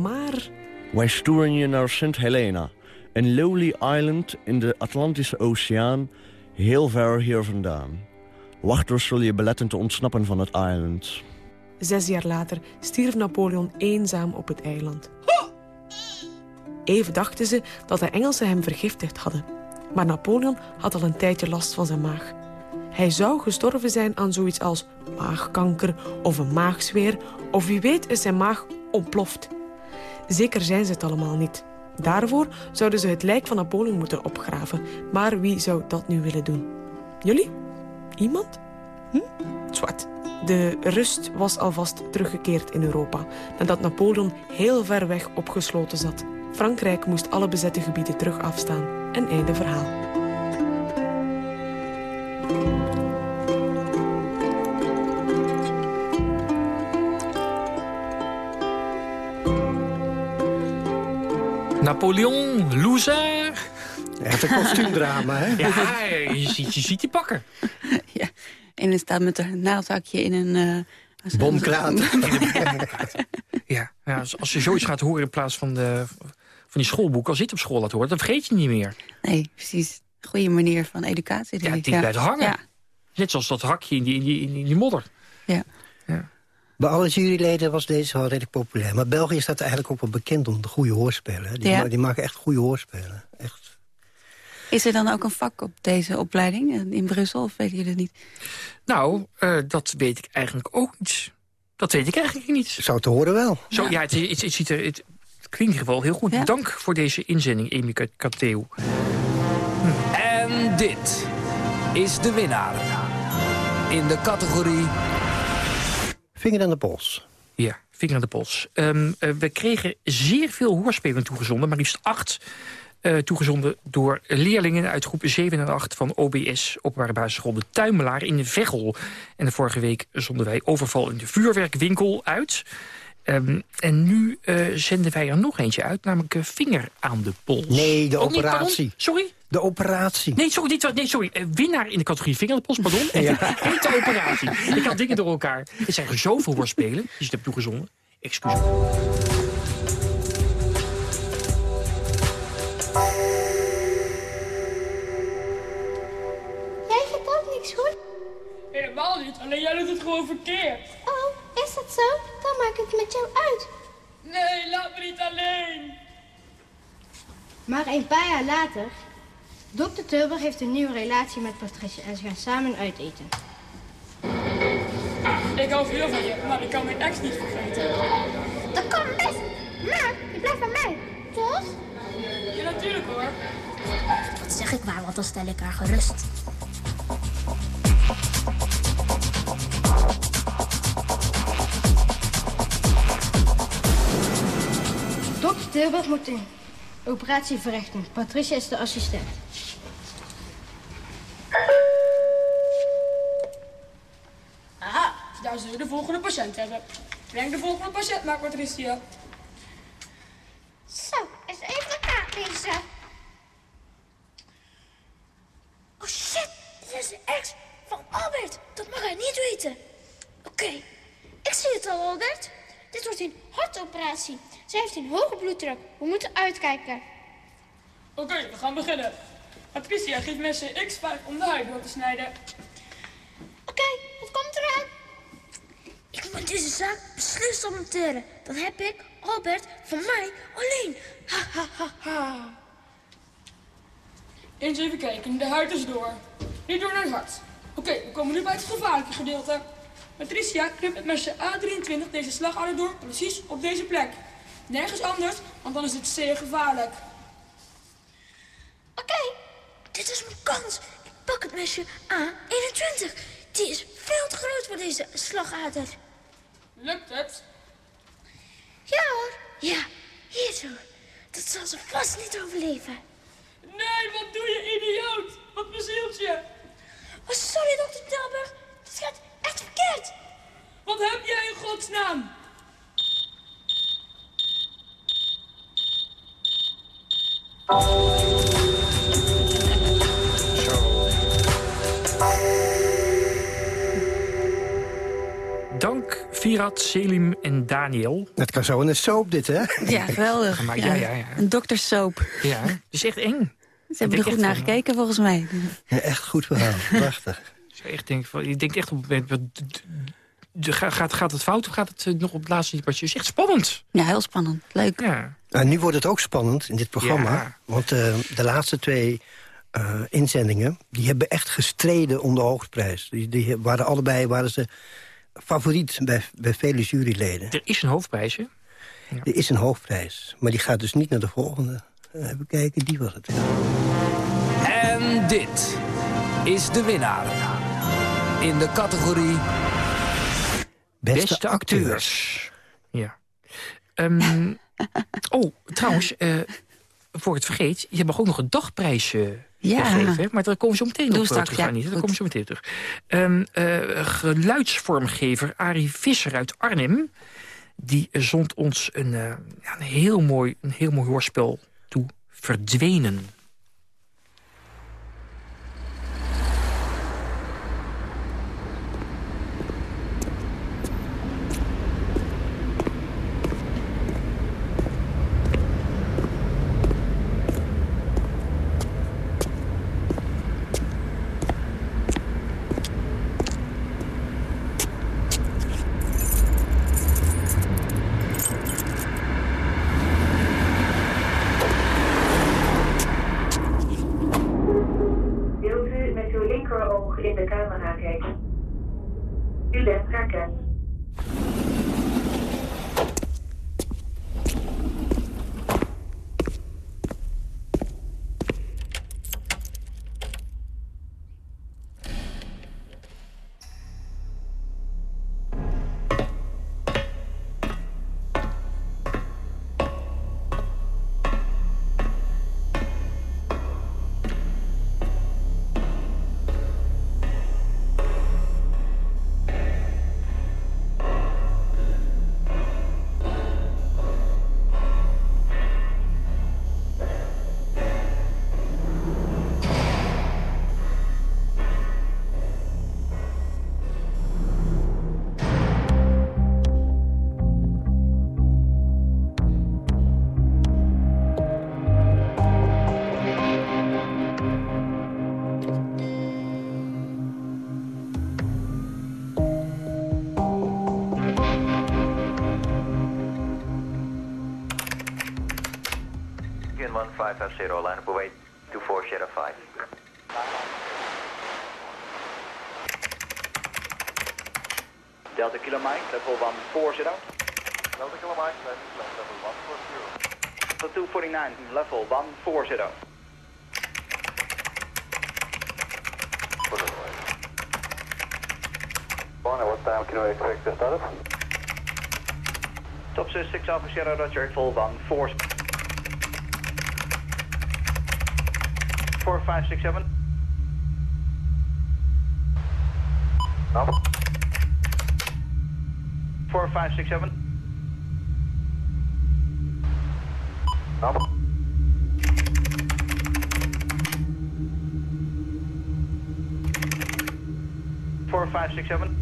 maar... Wij sturen je naar St. Helena, een lowly island in de Atlantische Oceaan, heel ver hier vandaan. Wachters zul je beletten te ontsnappen van het eiland. Zes jaar later stierf Napoleon eenzaam op het eiland. Even dachten ze dat de Engelsen hem vergiftigd hadden. Maar Napoleon had al een tijdje last van zijn maag. Hij zou gestorven zijn aan zoiets als maagkanker of een maagzweer... of wie weet is zijn maag ontploft. Zeker zijn ze het allemaal niet. Daarvoor zouden ze het lijk van Napoleon moeten opgraven. Maar wie zou dat nu willen doen? Jullie? Iemand? Hm? Zwart. De rust was alvast teruggekeerd in Europa... nadat Napoleon heel ver weg opgesloten zat... Frankrijk moest alle bezette gebieden terug afstaan. En einde verhaal. Napoleon, loser. Echt een kostuumdrama, hè? Ja, je ziet, je ziet die pakken. Ja, en hij staat met een naaldhakje in een... Uh, Bomkraat. Ja, ja als, als je zoiets gaat horen in plaats van, de, van die schoolboeken... als je het op school laat horen, dan vergeet je niet meer. Nee, precies. Goede manier van educatie, denk Ja, die blijft hangen. Ja. Net zoals dat hakje in die, in die, in die modder. Ja. Bij alle juryleden was deze wel redelijk populair. Maar België staat eigenlijk ook wel bekend om de goede hoorspelen. hè. Die, Ja. ma- die maken echt goede hoorspelen. Echt. Is er dan ook een vak op deze opleiding eh, in Brussel, of weten jullie het niet? Nou, eh, dat weet ik eigenlijk ook niet. Dat weet ik eigenlijk niet. Zou te horen wel. Zo, ja, het, het, het, ziet er, het, het klinkt in ieder geval heel goed. Dank voor deze inzending, Amy Kateu. En dit is de winnaar. In de categorie... Vinger aan de pols. Ja, vinger aan de pols. Ehm, eh, we kregen zeer veel hoorspelen toegezonden, maar liefst acht. eh, toegezonden door leerlingen uit groep 7 en 8 van OBS... openbare basisschool De Tuimelaar in Veghel. En de vorige week zonden wij overval in de vuurwerkwinkel uit. Ehm, en nu eh, zenden wij er nog eentje uit, namelijk vinger aan de pols. Nee, de Oh, operatie. Sorry? De operatie. Nee, sorry, niet, nee, sorry. Eh, winnaar in de categorie vinger aan de pols, pardon. En niet de operatie. Ik had dingen door elkaar. Er zijn er zoveel hoorspelen die je het hebt toegezonden. Excuus. Jij vindt ook niks goed? Helemaal niet, alleen jij doet het gewoon verkeerd. Oh, is dat zo? Dan maak ik het met jou uit. Nee, laat me niet alleen. Maar een paar jaar later... Dr. Turber heeft een nieuwe relatie met Patricia en ze gaan samen uiteten. Ik hou veel van je, maar ik kan mijn ex niet vergeten. Dat kan best. Maar je blijft bij mij, toch? Ja, natuurlijk hoor. Dat zeg ik maar, want dan stel ik haar gerust. Dr. Tilburg moet een operatie verrichten. Patricia is de assistent. Zullen we de volgende patiënt hebben. Breng de volgende patiënt maar, Patricia. Zo, eens even de kaart lezen. Oh shit, dit is de ex van Albert. Dat mag hij niet weten. Oké, ik zie het al, Albert. Dit wordt een hartoperatie. Zij heeft een hoge bloeddruk. We moeten uitkijken. Oké, we gaan beginnen. Patricia geeft mensen X5 om de huid door te snijden. Oké, het komt eraan. Ik moet deze zaak beslist omteren. Dat heb ik, Albert, van mij alleen. Ha, ha, ha, ha. Eens even kijken, de huid is door. Niet door naar het hart. Oké, we komen nu bij het gevaarlijke gedeelte. Patricia knipt met mesje A23 deze slagader door, precies op deze plek. Nergens anders, want dan is het zeer gevaarlijk. Oké, dit is mijn kans. Ik pak het mesje A21. Die is veel te groot voor deze slagader. Lukt het? Ja hoor. Ja, hier zo. Dat zal ze vast niet overleven. Nee, wat doe je, idioot? Wat bezielt je? Oh, sorry, dokter Tilburg. Het gaat echt verkeerd. Wat heb jij in godsnaam? Virat, Selim en Daniel. Het kan zo in een soap dit, hè? Ja, geweldig. Maar ja, ja, ja. Een doktersoap. Ja, het is echt eng. Ze hebben er goed naar gekeken, volgens mij. Ja, echt goed verhaal. Prachtig. Ik echt denk, van- je denkt echt op het Gaat, gaat het fout of gaat het eh, nog op het laatste niet? Het is echt spannend. Ja, heel spannend. Leuk. Ja. Nou, nu wordt het ook spannend in dit programma. Ja. Want eh, de laatste twee eh, inzendingen... die hebben echt gestreden om de hoofdprijs. Die, die waren allebei waren ze favoriet bij, bij vele juryleden. Er is een hoofdprijsje. Er is een hoofdprijs. Maar die gaat dus niet naar de volgende. Eh, even kijken, die was het. En dit is de winnaar. In de categorie... Beste, acteurs. Ja. Ehm, oh, trouwens, eh, voor het vergeet, je mag ook nog een dagprijsje Ja. gegeven. Maar daar komen zo meteen op straks, terug. ja. Annie. Daar komen zo meteen terug. Ehm, eh, geluidsvormgever Arie Visser uit Arnhem... die zond ons een, ja, een, heel mooi, een heel mooi hoorspel toe. Verdwenen. Delta Kilo Mike, level 140. Delta Kilo Mike, level 140. Level 249, level 140. Bonnie, what time can we expect to start? Top 6 Alpha Sierra Roger, full 140. 4567. 4567. No. Four five six seven.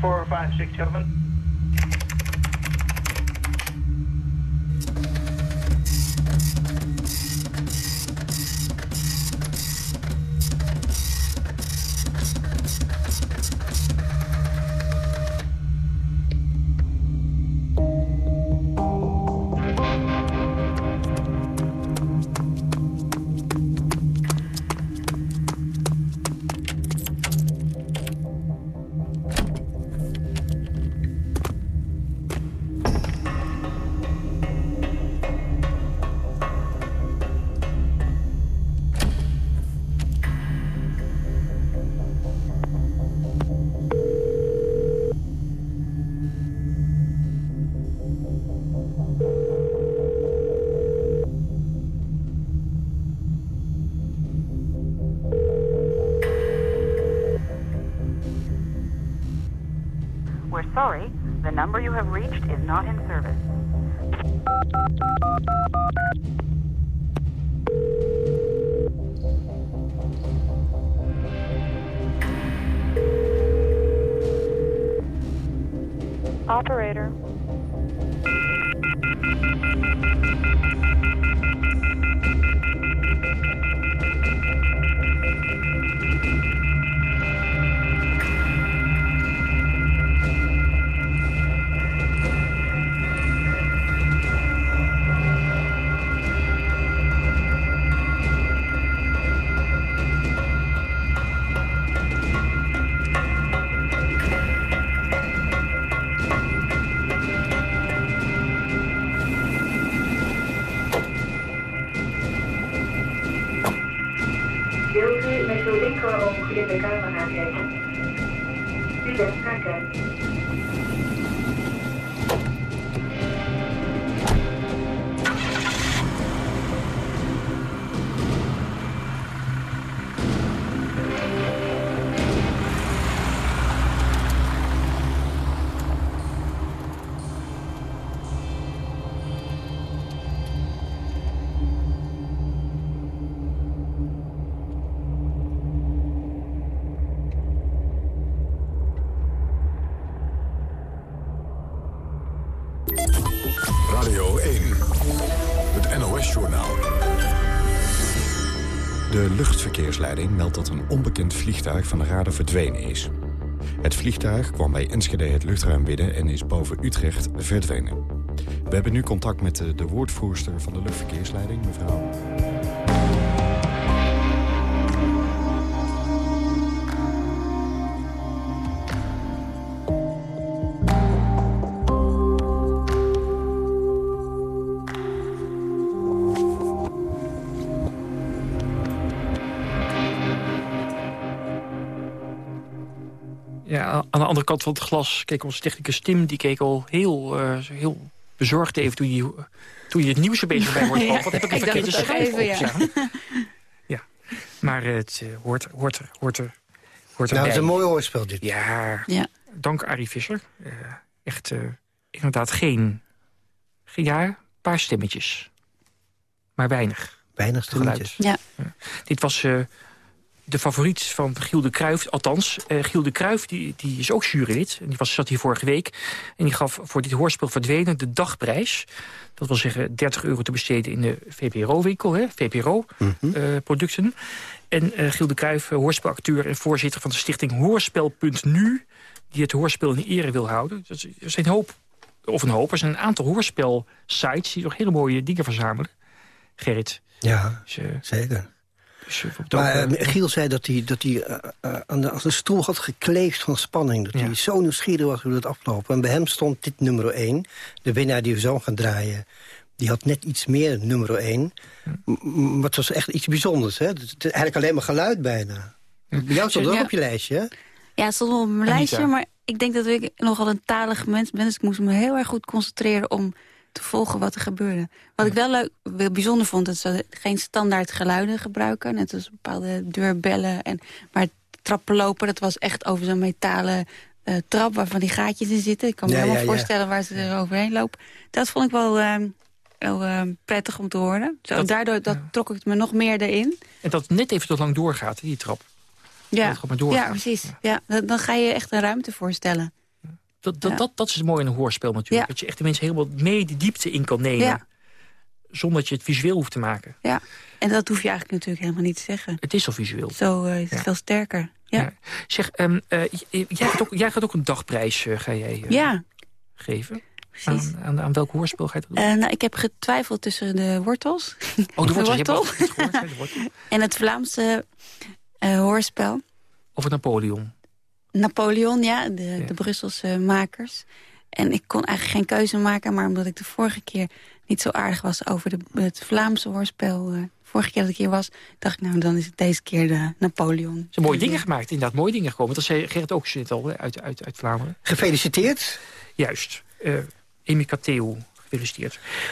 Four five six seven. We're sorry, the number you have reached is not in service. Operator. America. Onbekend vliegtuig van de radar verdwenen is. Het vliegtuig kwam bij Enschede het luchtruim binnen en is boven Utrecht verdwenen. We hebben nu contact met de, de woordvoerster van de luchtverkeersleiding, mevrouw. Aan de andere kant van het glas keek onze technicus Tim... die keek al heel, eh, heel bezorgd even toen je, toen je het nieuws er bezig bij hoort komen. Wat heb ik een verkeerde schijf ja. ja, maar het eh, hoort, hoort, er, hoort, er, hoort Nou, het is een mooi hoorspel dit. Ja, Ja. dank Arie Visser. Eh, echt eh, inderdaad geen... geen ja, een paar stemmetjes. Maar weinig. Weinig stemmetjes. Ja. Dit was eh, de favoriet van Giel de Cruijff. Althans, eh, Giel de Cruijff die, die is ook jurylid. En die was, zat hier vorige week. En die gaf voor dit hoorspel verdwenen de dagprijs. Dat wil zeggen 30 euro te besteden in de VPRO-winkel. Mhm. VPRO-producten. en eh, Giel de Cruijff, eh, hoorspelacteur en voorzitter van de stichting Hoorspel.nu... die het hoorspel in ere wil houden. Dat is- Er zijn een hoop, of een hoop, er zijn een aantal hoorspelsites... die nog hele mooie dingen verzamelen. Gerrit. Ja, Dus, eh, zeker. Op Maar dat, eh, Giel zei dat hij, dat hij eh, eh, aan, de, aan de stoel had gekleefd van spanning. Dat hij zo nieuwsgierig was hoe dat aflopen. En bij hem stond dit nummer 1. De winnaar die we zo gaan draaien... die had net iets meer nummer 1. Maar het was echt iets bijzonders. Hè? Het eigenlijk alleen maar geluid bijna. Bij jou stond het ook op je lijstje, hè? Ja, het stond wel op mijn Anita. lijstje, maar ik denk dat ik nogal een talig mens ben. Dus ik moest me heel erg goed concentreren om te volgen wat er gebeurde. Wat ik wel leuk, wel bijzonder vond, dat ze geen standaard geluiden gebruiken. Net als bepaalde deurbellen. En, maar trappen lopen, dat was echt over zo'n metalen eh, trap... waarvan die gaatjes in zitten. Ik kan me Ja, helemaal ja, ja. voorstellen waar ze er overheen lopen. Dat vond ik wel, eh, wel eh, prettig om te horen. Zo, Dat- daardoor dat trok ik me nog meer erin. En dat het net even te lang doorgaat, die trap. Ja, Dat het gewoon maar doorgaat. ja precies. Ja. dan, dan ga je echt een ruimte voorstellen. Dat, dat, Ja. dat, dat is het mooie in een hoorspel natuurlijk. Dat je echt de mensen helemaal mee de diepte in kan nemen. Ja. Zonder dat je het visueel hoeft te maken. Ja, en dat hoef je eigenlijk natuurlijk helemaal niet te zeggen. Het is al visueel. Zo eh, is het veel sterker. Ja. Zeg, ehm, eh, jij, gaat ook, jij gaat ook een dagprijs eh, ga jij, ja. geven. Precies. Aan, aan, aan welk hoorspel ga je dat doen? Nou, ik heb getwijfeld tussen de wortels. oh, de wortel. Je hebt wortel. gehoord, de wortel. en het Vlaamse hoorspel. Of het Napoleon. Napoleon, ja, de, de Brusselse makers. En ik kon eigenlijk geen keuze maken, maar omdat ik de vorige keer niet zo aardig was over de, het Vlaamse hoorspel. eh, vorige keer dat ik hier was, dacht ik, nou, dan is het deze keer de Napoleon. Ze hebben mooie dingen gemaakt, inderdaad mooie dingen gekomen. Dat zei Gerrit ook zit al hè, uit, uit, uit Vlaanderen. Gefeliciteerd. Juist. Eh Cateo,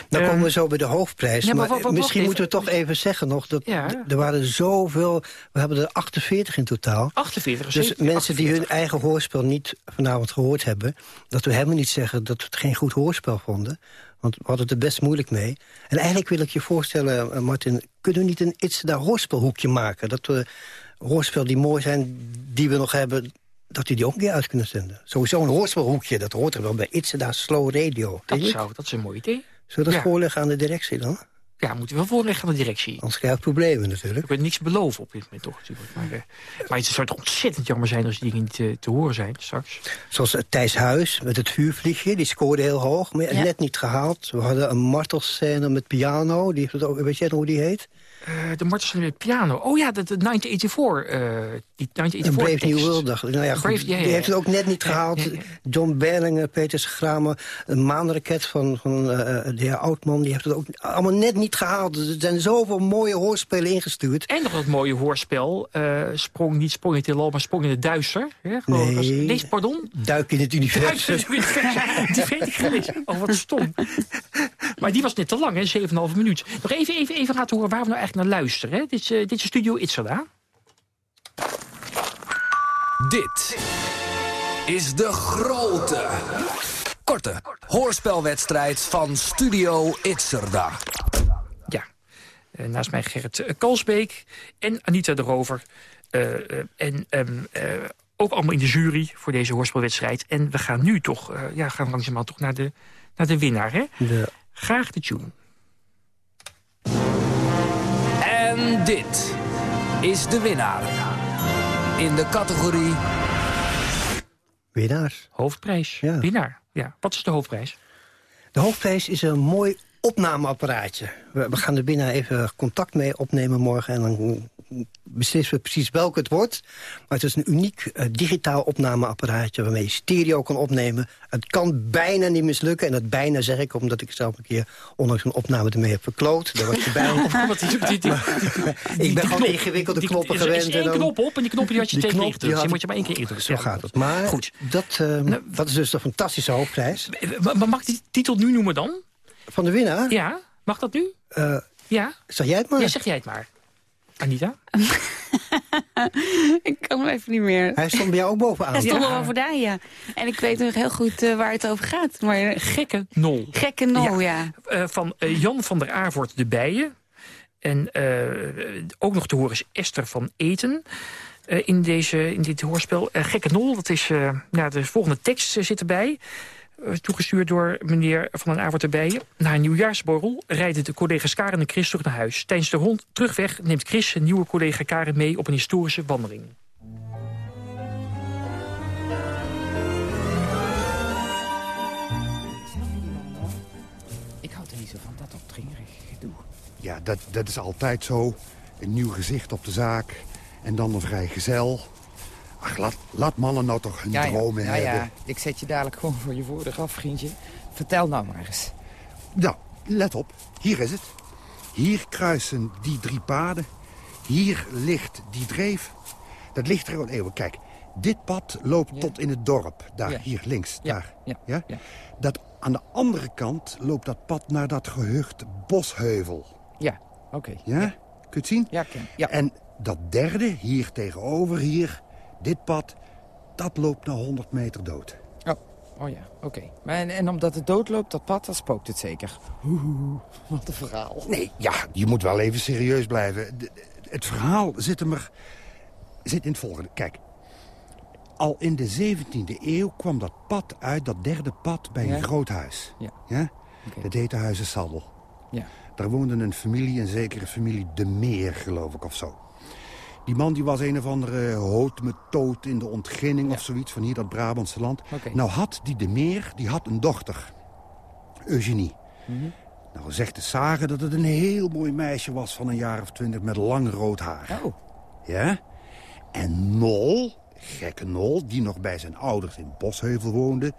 Dan Ehm, komen we zo bij de hoofdprijs. ja, maar misschien even. moeten we toch even zeggen nog... dat Ja. er waren zoveel... We hebben er 48 in totaal. 48, Dus mensen die hun eigen hoorspel niet vanavond gehoord hebben... dat we helemaal niet zeggen dat we het geen goed hoorspel vonden. Want we hadden het er best moeilijk mee. En eigenlijk wil ik je voorstellen, eh, Martin... kunnen we niet een Itzda hoorspelhoekje maken? Dat we hoorspel die mooi zijn, die we nog hebben... dat we die ook een keer uit kunnen zenden. Sowieso een hoorspelhoekje, dat hoort er wel bij Itzda Slow Radio. Dat, zou, dat is een mooi idee. Zullen we dat Ja. voorleggen aan de directie dan? Ja, moeten we wel voorleggen aan de directie. Anders krijg je problemen natuurlijk. Ik wil niks beloven op dit moment toch natuurlijk. Maar, eh, maar het zou toch ontzettend jammer zijn als die dingen niet te, te horen zijn straks. Zoals eh, Thijs Huis met het vuurvliegje, die scoorde heel hoog, maar Ja. net niet gehaald. We hadden een martelscène met piano, die heeft het ook, weet jij nog hoe die heet? Eh, de Martens van de piano. Oh ja, de, de 1984. eh die 1984 Een Brave. New World, dacht ik. Nou ja, goed, Brave- ja, ja, die heeft het ook net niet gehaald. ja, ja. John Berlingen, Peter Schramer, een maanraket van, van eh, de heer Oudman... die heeft het ook allemaal net niet gehaald. Er zijn zoveel mooie hoorspelen ingestuurd. En nog dat mooie hoorspel. eh, sprong niet sprong in het heelal, maar sprong in het duister. Hè. Was- Nee. Nee, pardon. Duik in het universum. Duister universum. Die weet ik gelezen. Oh, wat stom. Maar die was net te lang, hè? 7,5 minuut. Nog even, even, even laten horen waar we nou eigenlijk naar luisteren. Hè? Dit, is, eh, dit is Studio Itzerda. Dit is de grote, korte hoorspelwedstrijd van Studio Itzerda. Eh, naast mij Gerrit eh, Kalsbeek en Anita de Rover. Eh, eh, en ehm, eh, ook allemaal in de jury voor deze hoorspelwedstrijd. En we gaan nu toch, eh, ja, gaan langzaamaan toch naar de, naar de winnaar. Hè? De... Graag de tune. En dit is de winnaar. In de categorie Winnaars. Hoofdprijs. Winnaar. Ja. Wat is de hoofdprijs? De hoofdprijs is een mooi opnameapparaatje. We, we gaan er binnen even contact mee opnemen morgen... en dan beslissen we precies welke het wordt. Maar het is een uniek eh, digitaal opnameapparaatje... waarmee je stereo kan opnemen. Het kan bijna niet mislukken. En dat bijna zeg ik omdat ik zelf een keer... ondanks een opname ermee heb verkloot. Daar was je bij. ik ben gewoon ingewikkelde knoppen Er gewend. is en één dan- knop op en die knop die had je die ingedrukt. had Die moet je maar één keer indrukken. Zo gaat het. Maar Goed. Dat, eh, dat is dus een fantastische hoofdprijs. Maar maar mag ik die titel nu noemen dan? Van de winnaar? Ja, mag dat nu? Eh, Ja. zeg jij het maar? Ja, zeg jij het maar. Anita? ik kan hem even niet meer. Hij stond bij jou ook bovenaan. Hij stond er wel vooraan, ja. En ik weet nog heel goed eh, waar het over gaat. Maar... Gekke Nol. Gekke Nol, ja. Eh, van Jan van der Aarvoort de Bijen. En eh, ook nog te horen is Esther van Eten. eh, in, deze, in dit hoorspel. Gekke Nol, dat is, eh, ja, de volgende tekst zit erbij. Eh, toegestuurd door meneer Van den Bijen. Na een nieuwjaarsborrel rijden de collega's Karen en Chris terug naar huis. Tijdens de hond terugweg neemt Chris zijn nieuwe collega Karen mee op een historische wandeling. Ik houd er niet zo van, dat opdringerig gedoe. Ja, dat, dat is altijd zo. Een nieuw gezicht op de zaak. En dan een vrijgezel. Ach, laat, laat mannen nou toch hun Ja, dromen ja, hebben. ja, ik zet je dadelijk gewoon voor je voordeur af, vriendje. Vertel nou maar eens. Nou, let op. Hier is het. Hier kruisen die drie paden. Hier ligt die dreef. Dat ligt er al eeuwen. Kijk, dit pad loopt tot in het dorp. Daar, Ja. hier, links. Ja, Daar. ja, Dat, aan de andere kant loopt dat pad naar dat gehucht Bosheuvel. Ja, oké. Ja? Kun je het zien? Ja, ken. Ja. En dat derde, hier tegenover, hier, dit pad... dat loopt naar 100 meter dood. Oh, oh ja, oké. Maar En, en omdat het doodloopt, dat pad, dan spookt het zeker. Oeh, wat een verhaal. Nee, ja, je moet wel even serieus blijven. De- het verhaal zit hem er, zit in het volgende. Kijk, al in de 17e eeuw kwam dat pad uit, dat derde pad, bij Ja. een groot huis. Ja. Ja? Dat heette Huizen Saddel. Ja. Daar woonde een familie, een zekere familie De Meer, geloof ik, of zo. Die man die was een of andere hoot met toot in de ontginning of zoiets... van hier dat Brabantse land. Nou had die De Meer, die had een dochter. Eugenie. Mhm. Nou zegt de sage dat het een heel mooi meisje was van een jaar of twintig met lang rood haar. Oh. Ja? En Nol, gekke Nol, die nog bij zijn ouders in Bosheuvel woonde...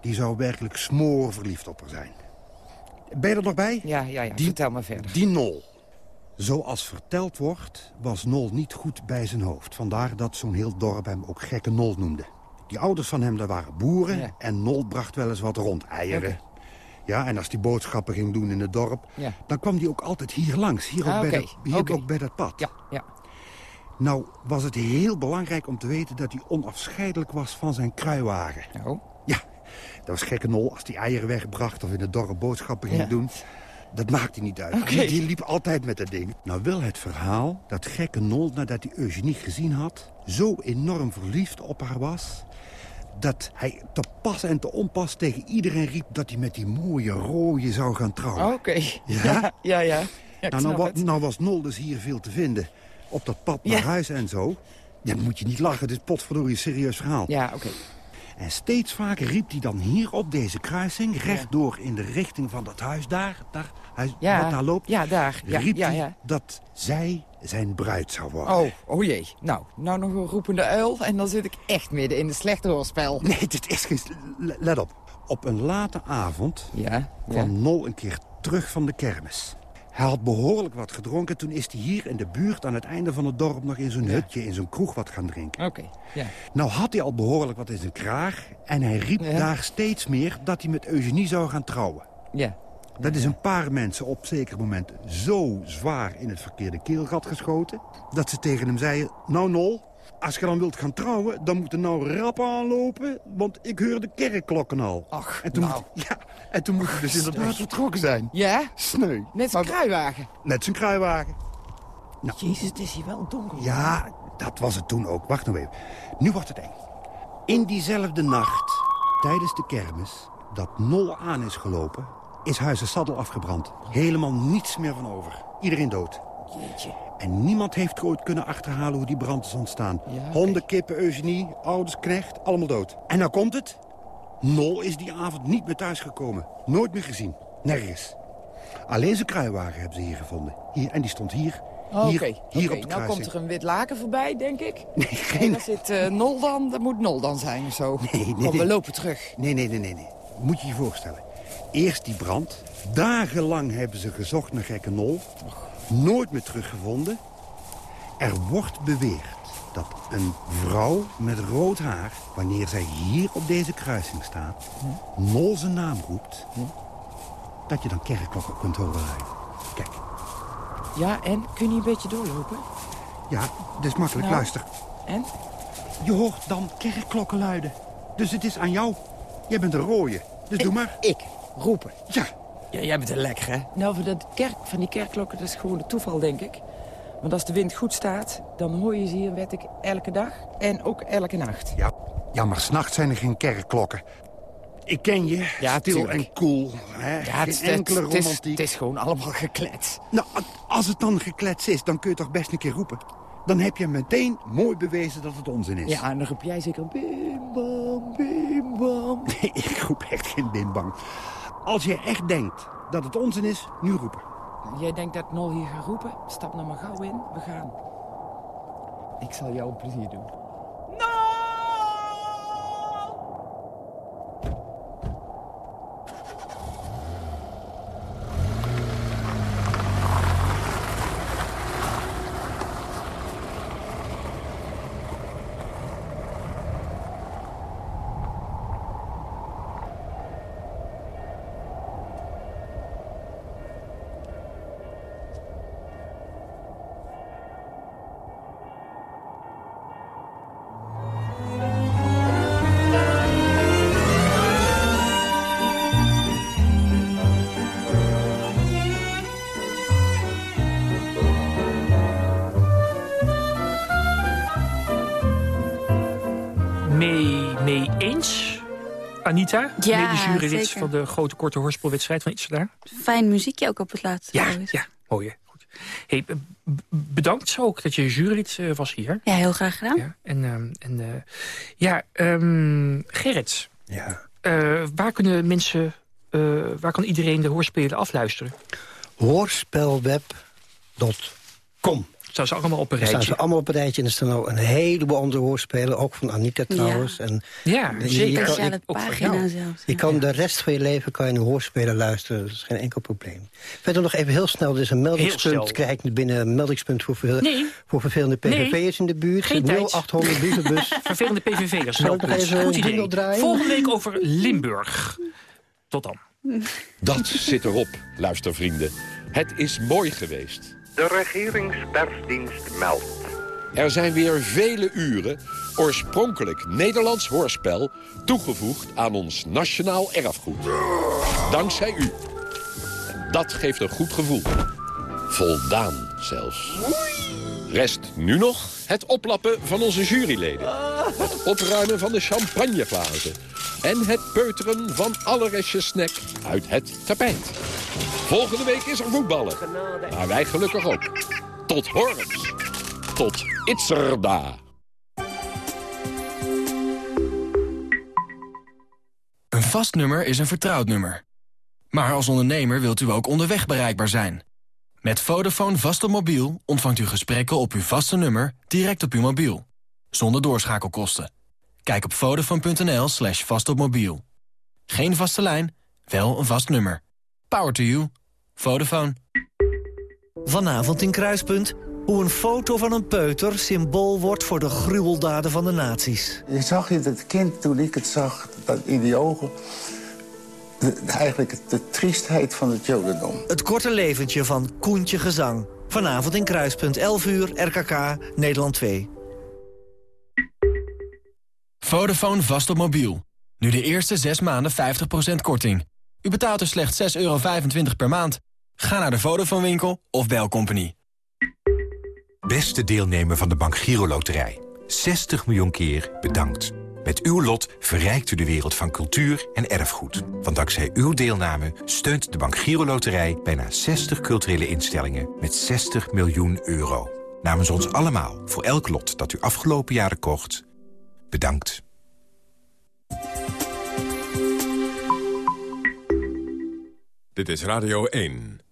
die zou werkelijk smoorverliefd op haar zijn. Ben je er nog bij? Ja, ja, ja. Die- Vertel maar verder. Die Nol. Zoals verteld wordt, was Nol niet goed bij zijn hoofd. Vandaar dat zo'n heel dorp hem ook gekke Nol noemde. Die ouders van hem, dat waren boeren... Ja. en Nol bracht wel eens wat rond, eieren. Ja, en als hij boodschappen ging doen in het dorp... Ja. dan kwam hij ook altijd hier langs. Hier, ook, Ah, bij, oké, dat, hier ook bij dat pad. Ja, ja. Nou was het heel belangrijk om te weten... dat hij onafscheidelijk was van zijn kruiwagen. Oh. Ja, dat was gekke Nol als hij eieren wegbracht... of in het dorp boodschappen ging Ja. doen. Dat maakte niet uit. Die, liep altijd met dat ding. Nou wil het verhaal dat gekke Nol, nadat hij Eugenie gezien had... zo enorm verliefd op haar was... dat hij te pas en te onpas tegen iedereen riep... dat hij met die mooie rode zou gaan trouwen. Oké. Ja? Ja, ja. ja. Ja, ik nou, nou, snap wa- het. nou was Nol dus hier veel te vinden. Op dat pad naar Ja. huis en zo. Dan moet je niet lachen, dit is potverdorie een serieus verhaal. Ja, oké. En steeds vaker riep hij dan hier op deze kruising... rechtdoor in de richting van dat huis daar, daar huis, Ja, wat daar loopt... ja, daar. Ja, riep ja, hij dat zij zijn bruid zou worden. Oh, oh jee. Nou, nou nog een roepende uil en dan zit ik echt midden in de slechte hoorspel. Nee, dit is geen... le- Let op. Op een late avond Ja, kwam. Nol een keer terug van de kermis. Hij had behoorlijk wat gedronken. Toen is hij hier in de buurt aan het einde van het dorp... nog in zo'n hutje, in zo'n kroeg wat gaan drinken. Oké, ja. Nou had hij al behoorlijk wat in zijn kraag. En hij riep Ja. daar steeds meer dat hij met Eugenie zou gaan trouwen. Ja. Dat is een paar mensen op zeker moment zo zwaar in het verkeerde keelgat geschoten... dat ze tegen hem zeiden, nou Nol, als je dan wilt gaan trouwen... dan moet er nou rap aanlopen, want ik hoor de kerkklokken al. Ach, en toen, nou. moet, ja, en toen moet hij dus inderdaad vertrokken zijn. Ja? Sneu. Net zo'n kruiwagen. Net zijn kruiwagen. Nou, Jezus, het is hier wel donker. ja, dat was het toen ook. Wacht nou even. Nu wordt het eng. In diezelfde nacht, tijdens de kermis, dat Nol aan is gelopen... is Huizen Saddel afgebrand. Helemaal niets meer van over. Iedereen dood. Jeetje. En niemand heeft ooit kunnen achterhalen hoe die brand is ontstaan. Ja. Honden, kippen, Eugenie, ouders, knecht, allemaal dood. En nou komt het. Nol is die avond niet meer thuisgekomen. Nooit meer gezien. Nergens. Alleen zijn kruiwagen hebben ze hier gevonden. Hier, en die stond hier. Oh, hier, Oké, hier op de nou komt er een wit laken voorbij, denk ik. Nee, En geen... daar zit eh, Nol dan. Dat moet Nol dan zijn of zo. Nee, nee, Kom, we nee. lopen terug. Nee, nee, nee, nee, nee. Moet je je voorstellen. Eerst die brand. Dagenlang hebben ze gezocht naar gekke nol. Nooit meer teruggevonden. Er wordt beweerd dat een vrouw met rood haar... wanneer zij hier op deze kruising staat... nol zijn naam roept... dat je dan kerkklokken kunt horen luiden. Kijk, Ja, en? Kun je een beetje doorlopen? ja, dat is makkelijk. Nou. Luister. En? Je hoort dan kerkklokken luiden. Dus het is aan jou. Jij bent een rooie. Dus doe maar. Ik? Roepen? Ja. Ja, jij bent een lekker, hè? Nou, voor dat kerk, van die kerkklokken, dat is gewoon een toeval, denk ik. Want als de wind goed staat, dan hoor je ze hier, weet ik, elke dag. En ook elke nacht. Ja, ja maar s'nachts zijn er geen kerkklokken. Ik ken je, Ja, stil tuurlijk. en cool. Hè? Ja, geen het is, enkele het, is, romantiek. het is gewoon allemaal geklets. Nou, als het dan geklets is, dan kun je toch best een keer roepen. Dan heb je meteen mooi bewezen dat het onzin is. Ja, en dan roep jij zeker bim bam, bim bam. Nee, ik roep echt geen bimbang. Als je echt denkt dat het onzin is, nu roepen. Jij denkt dat Nol hier gaat roepen? Stap nou maar gauw in, we gaan. Ik zal jou een plezier doen. Anita, Ja, mede-jurylid zeker. van de grote korte hoorspelwedstrijd van Itzelaar. Fijn muziekje ook op het laatste Ja, trouwens. ja, mooi hè. Goed. Hey, bedankt ook dat je jurylid eh, was hier. Ja, heel graag gedaan. Ja, en ehm, en eh, ja, ehm, Gerrit. Ja. eh, waar kunnen mensen, eh, waar kan iedereen de hoorspelen afluisteren? Hoorspelweb.com. Staan ze allemaal op een Daar staan rijtje? ze allemaal op een rijtje. En er staan ook een heleboel andere hoorspelen. Ook van Anita trouwens. En Ja, je- je zeker. kan- van pagina zelfs. Je kan de rest van je leven kan je naar hoorspelen luisteren. Dat is geen enkel probleem. Verder nog even heel snel. Er is een meldingspunt. nu binnen een meldingspunt voor, Nee. voor vervelende Nee. PVV'ers in de buurt. Geen tijd. 0800 brievenbus. Vervelende PVV'ers. Zal ik nog meldpunt. even Goed een idee. jingle draaien? Volgende week over Limburg. Tot dan. Dat zit erop, luistervrienden. Het is mooi geweest. De regeringspersdienst meldt. Er zijn weer vele uren oorspronkelijk Nederlands hoorspel... toegevoegd aan ons nationaal erfgoed. Dankzij u. Dat geeft een goed gevoel. Voldaan zelfs. Rest nu nog het oplappen van onze juryleden. Het opruimen van de champagneglazen. En het peuteren van alle restjes snack uit het tapijt. Volgende week is er voetballen. Maar wij gelukkig ook. Tot horens. Tot Itzerda. Een vast nummer is een vertrouwd nummer. Maar als ondernemer wilt u ook onderweg bereikbaar zijn. Met Vodafone vast op mobiel ontvangt u gesprekken op uw vaste nummer direct op uw mobiel. Zonder doorschakelkosten. Kijk op vodafone.nl slash vast op mobiel. Geen vaste lijn, wel een vast nummer. Power to you. Vodafone. Vanavond in Kruispunt. Hoe een foto van een peuter symbool wordt voor de gruweldaden van de nazi's. Je zag in het kind, toen ik het zag, dat in die ogen... de- eigenlijk de triestheid van het jodendom. Het korte leventje van Koentje Gezang. Vanavond in Kruispunt, 11 uur, RKK, Nederland 2. Vodafone vast op mobiel. Nu de eerste 6 maanden 50% korting. U betaalt er slechts 6,25 euro per maand. Ga naar de Vodafone winkel of bel Company. Beste deelnemer van de Bank Giro Loterij. 60 miljoen keer bedankt. Met uw lot verrijkt u de wereld van cultuur en erfgoed. Want dankzij uw deelname steunt de Bank Giro Loterij... bijna 60 culturele instellingen met 60 miljoen euro. Namens ons allemaal, voor elk lot dat u afgelopen jaren kocht... bedankt. Dit is Radio 1.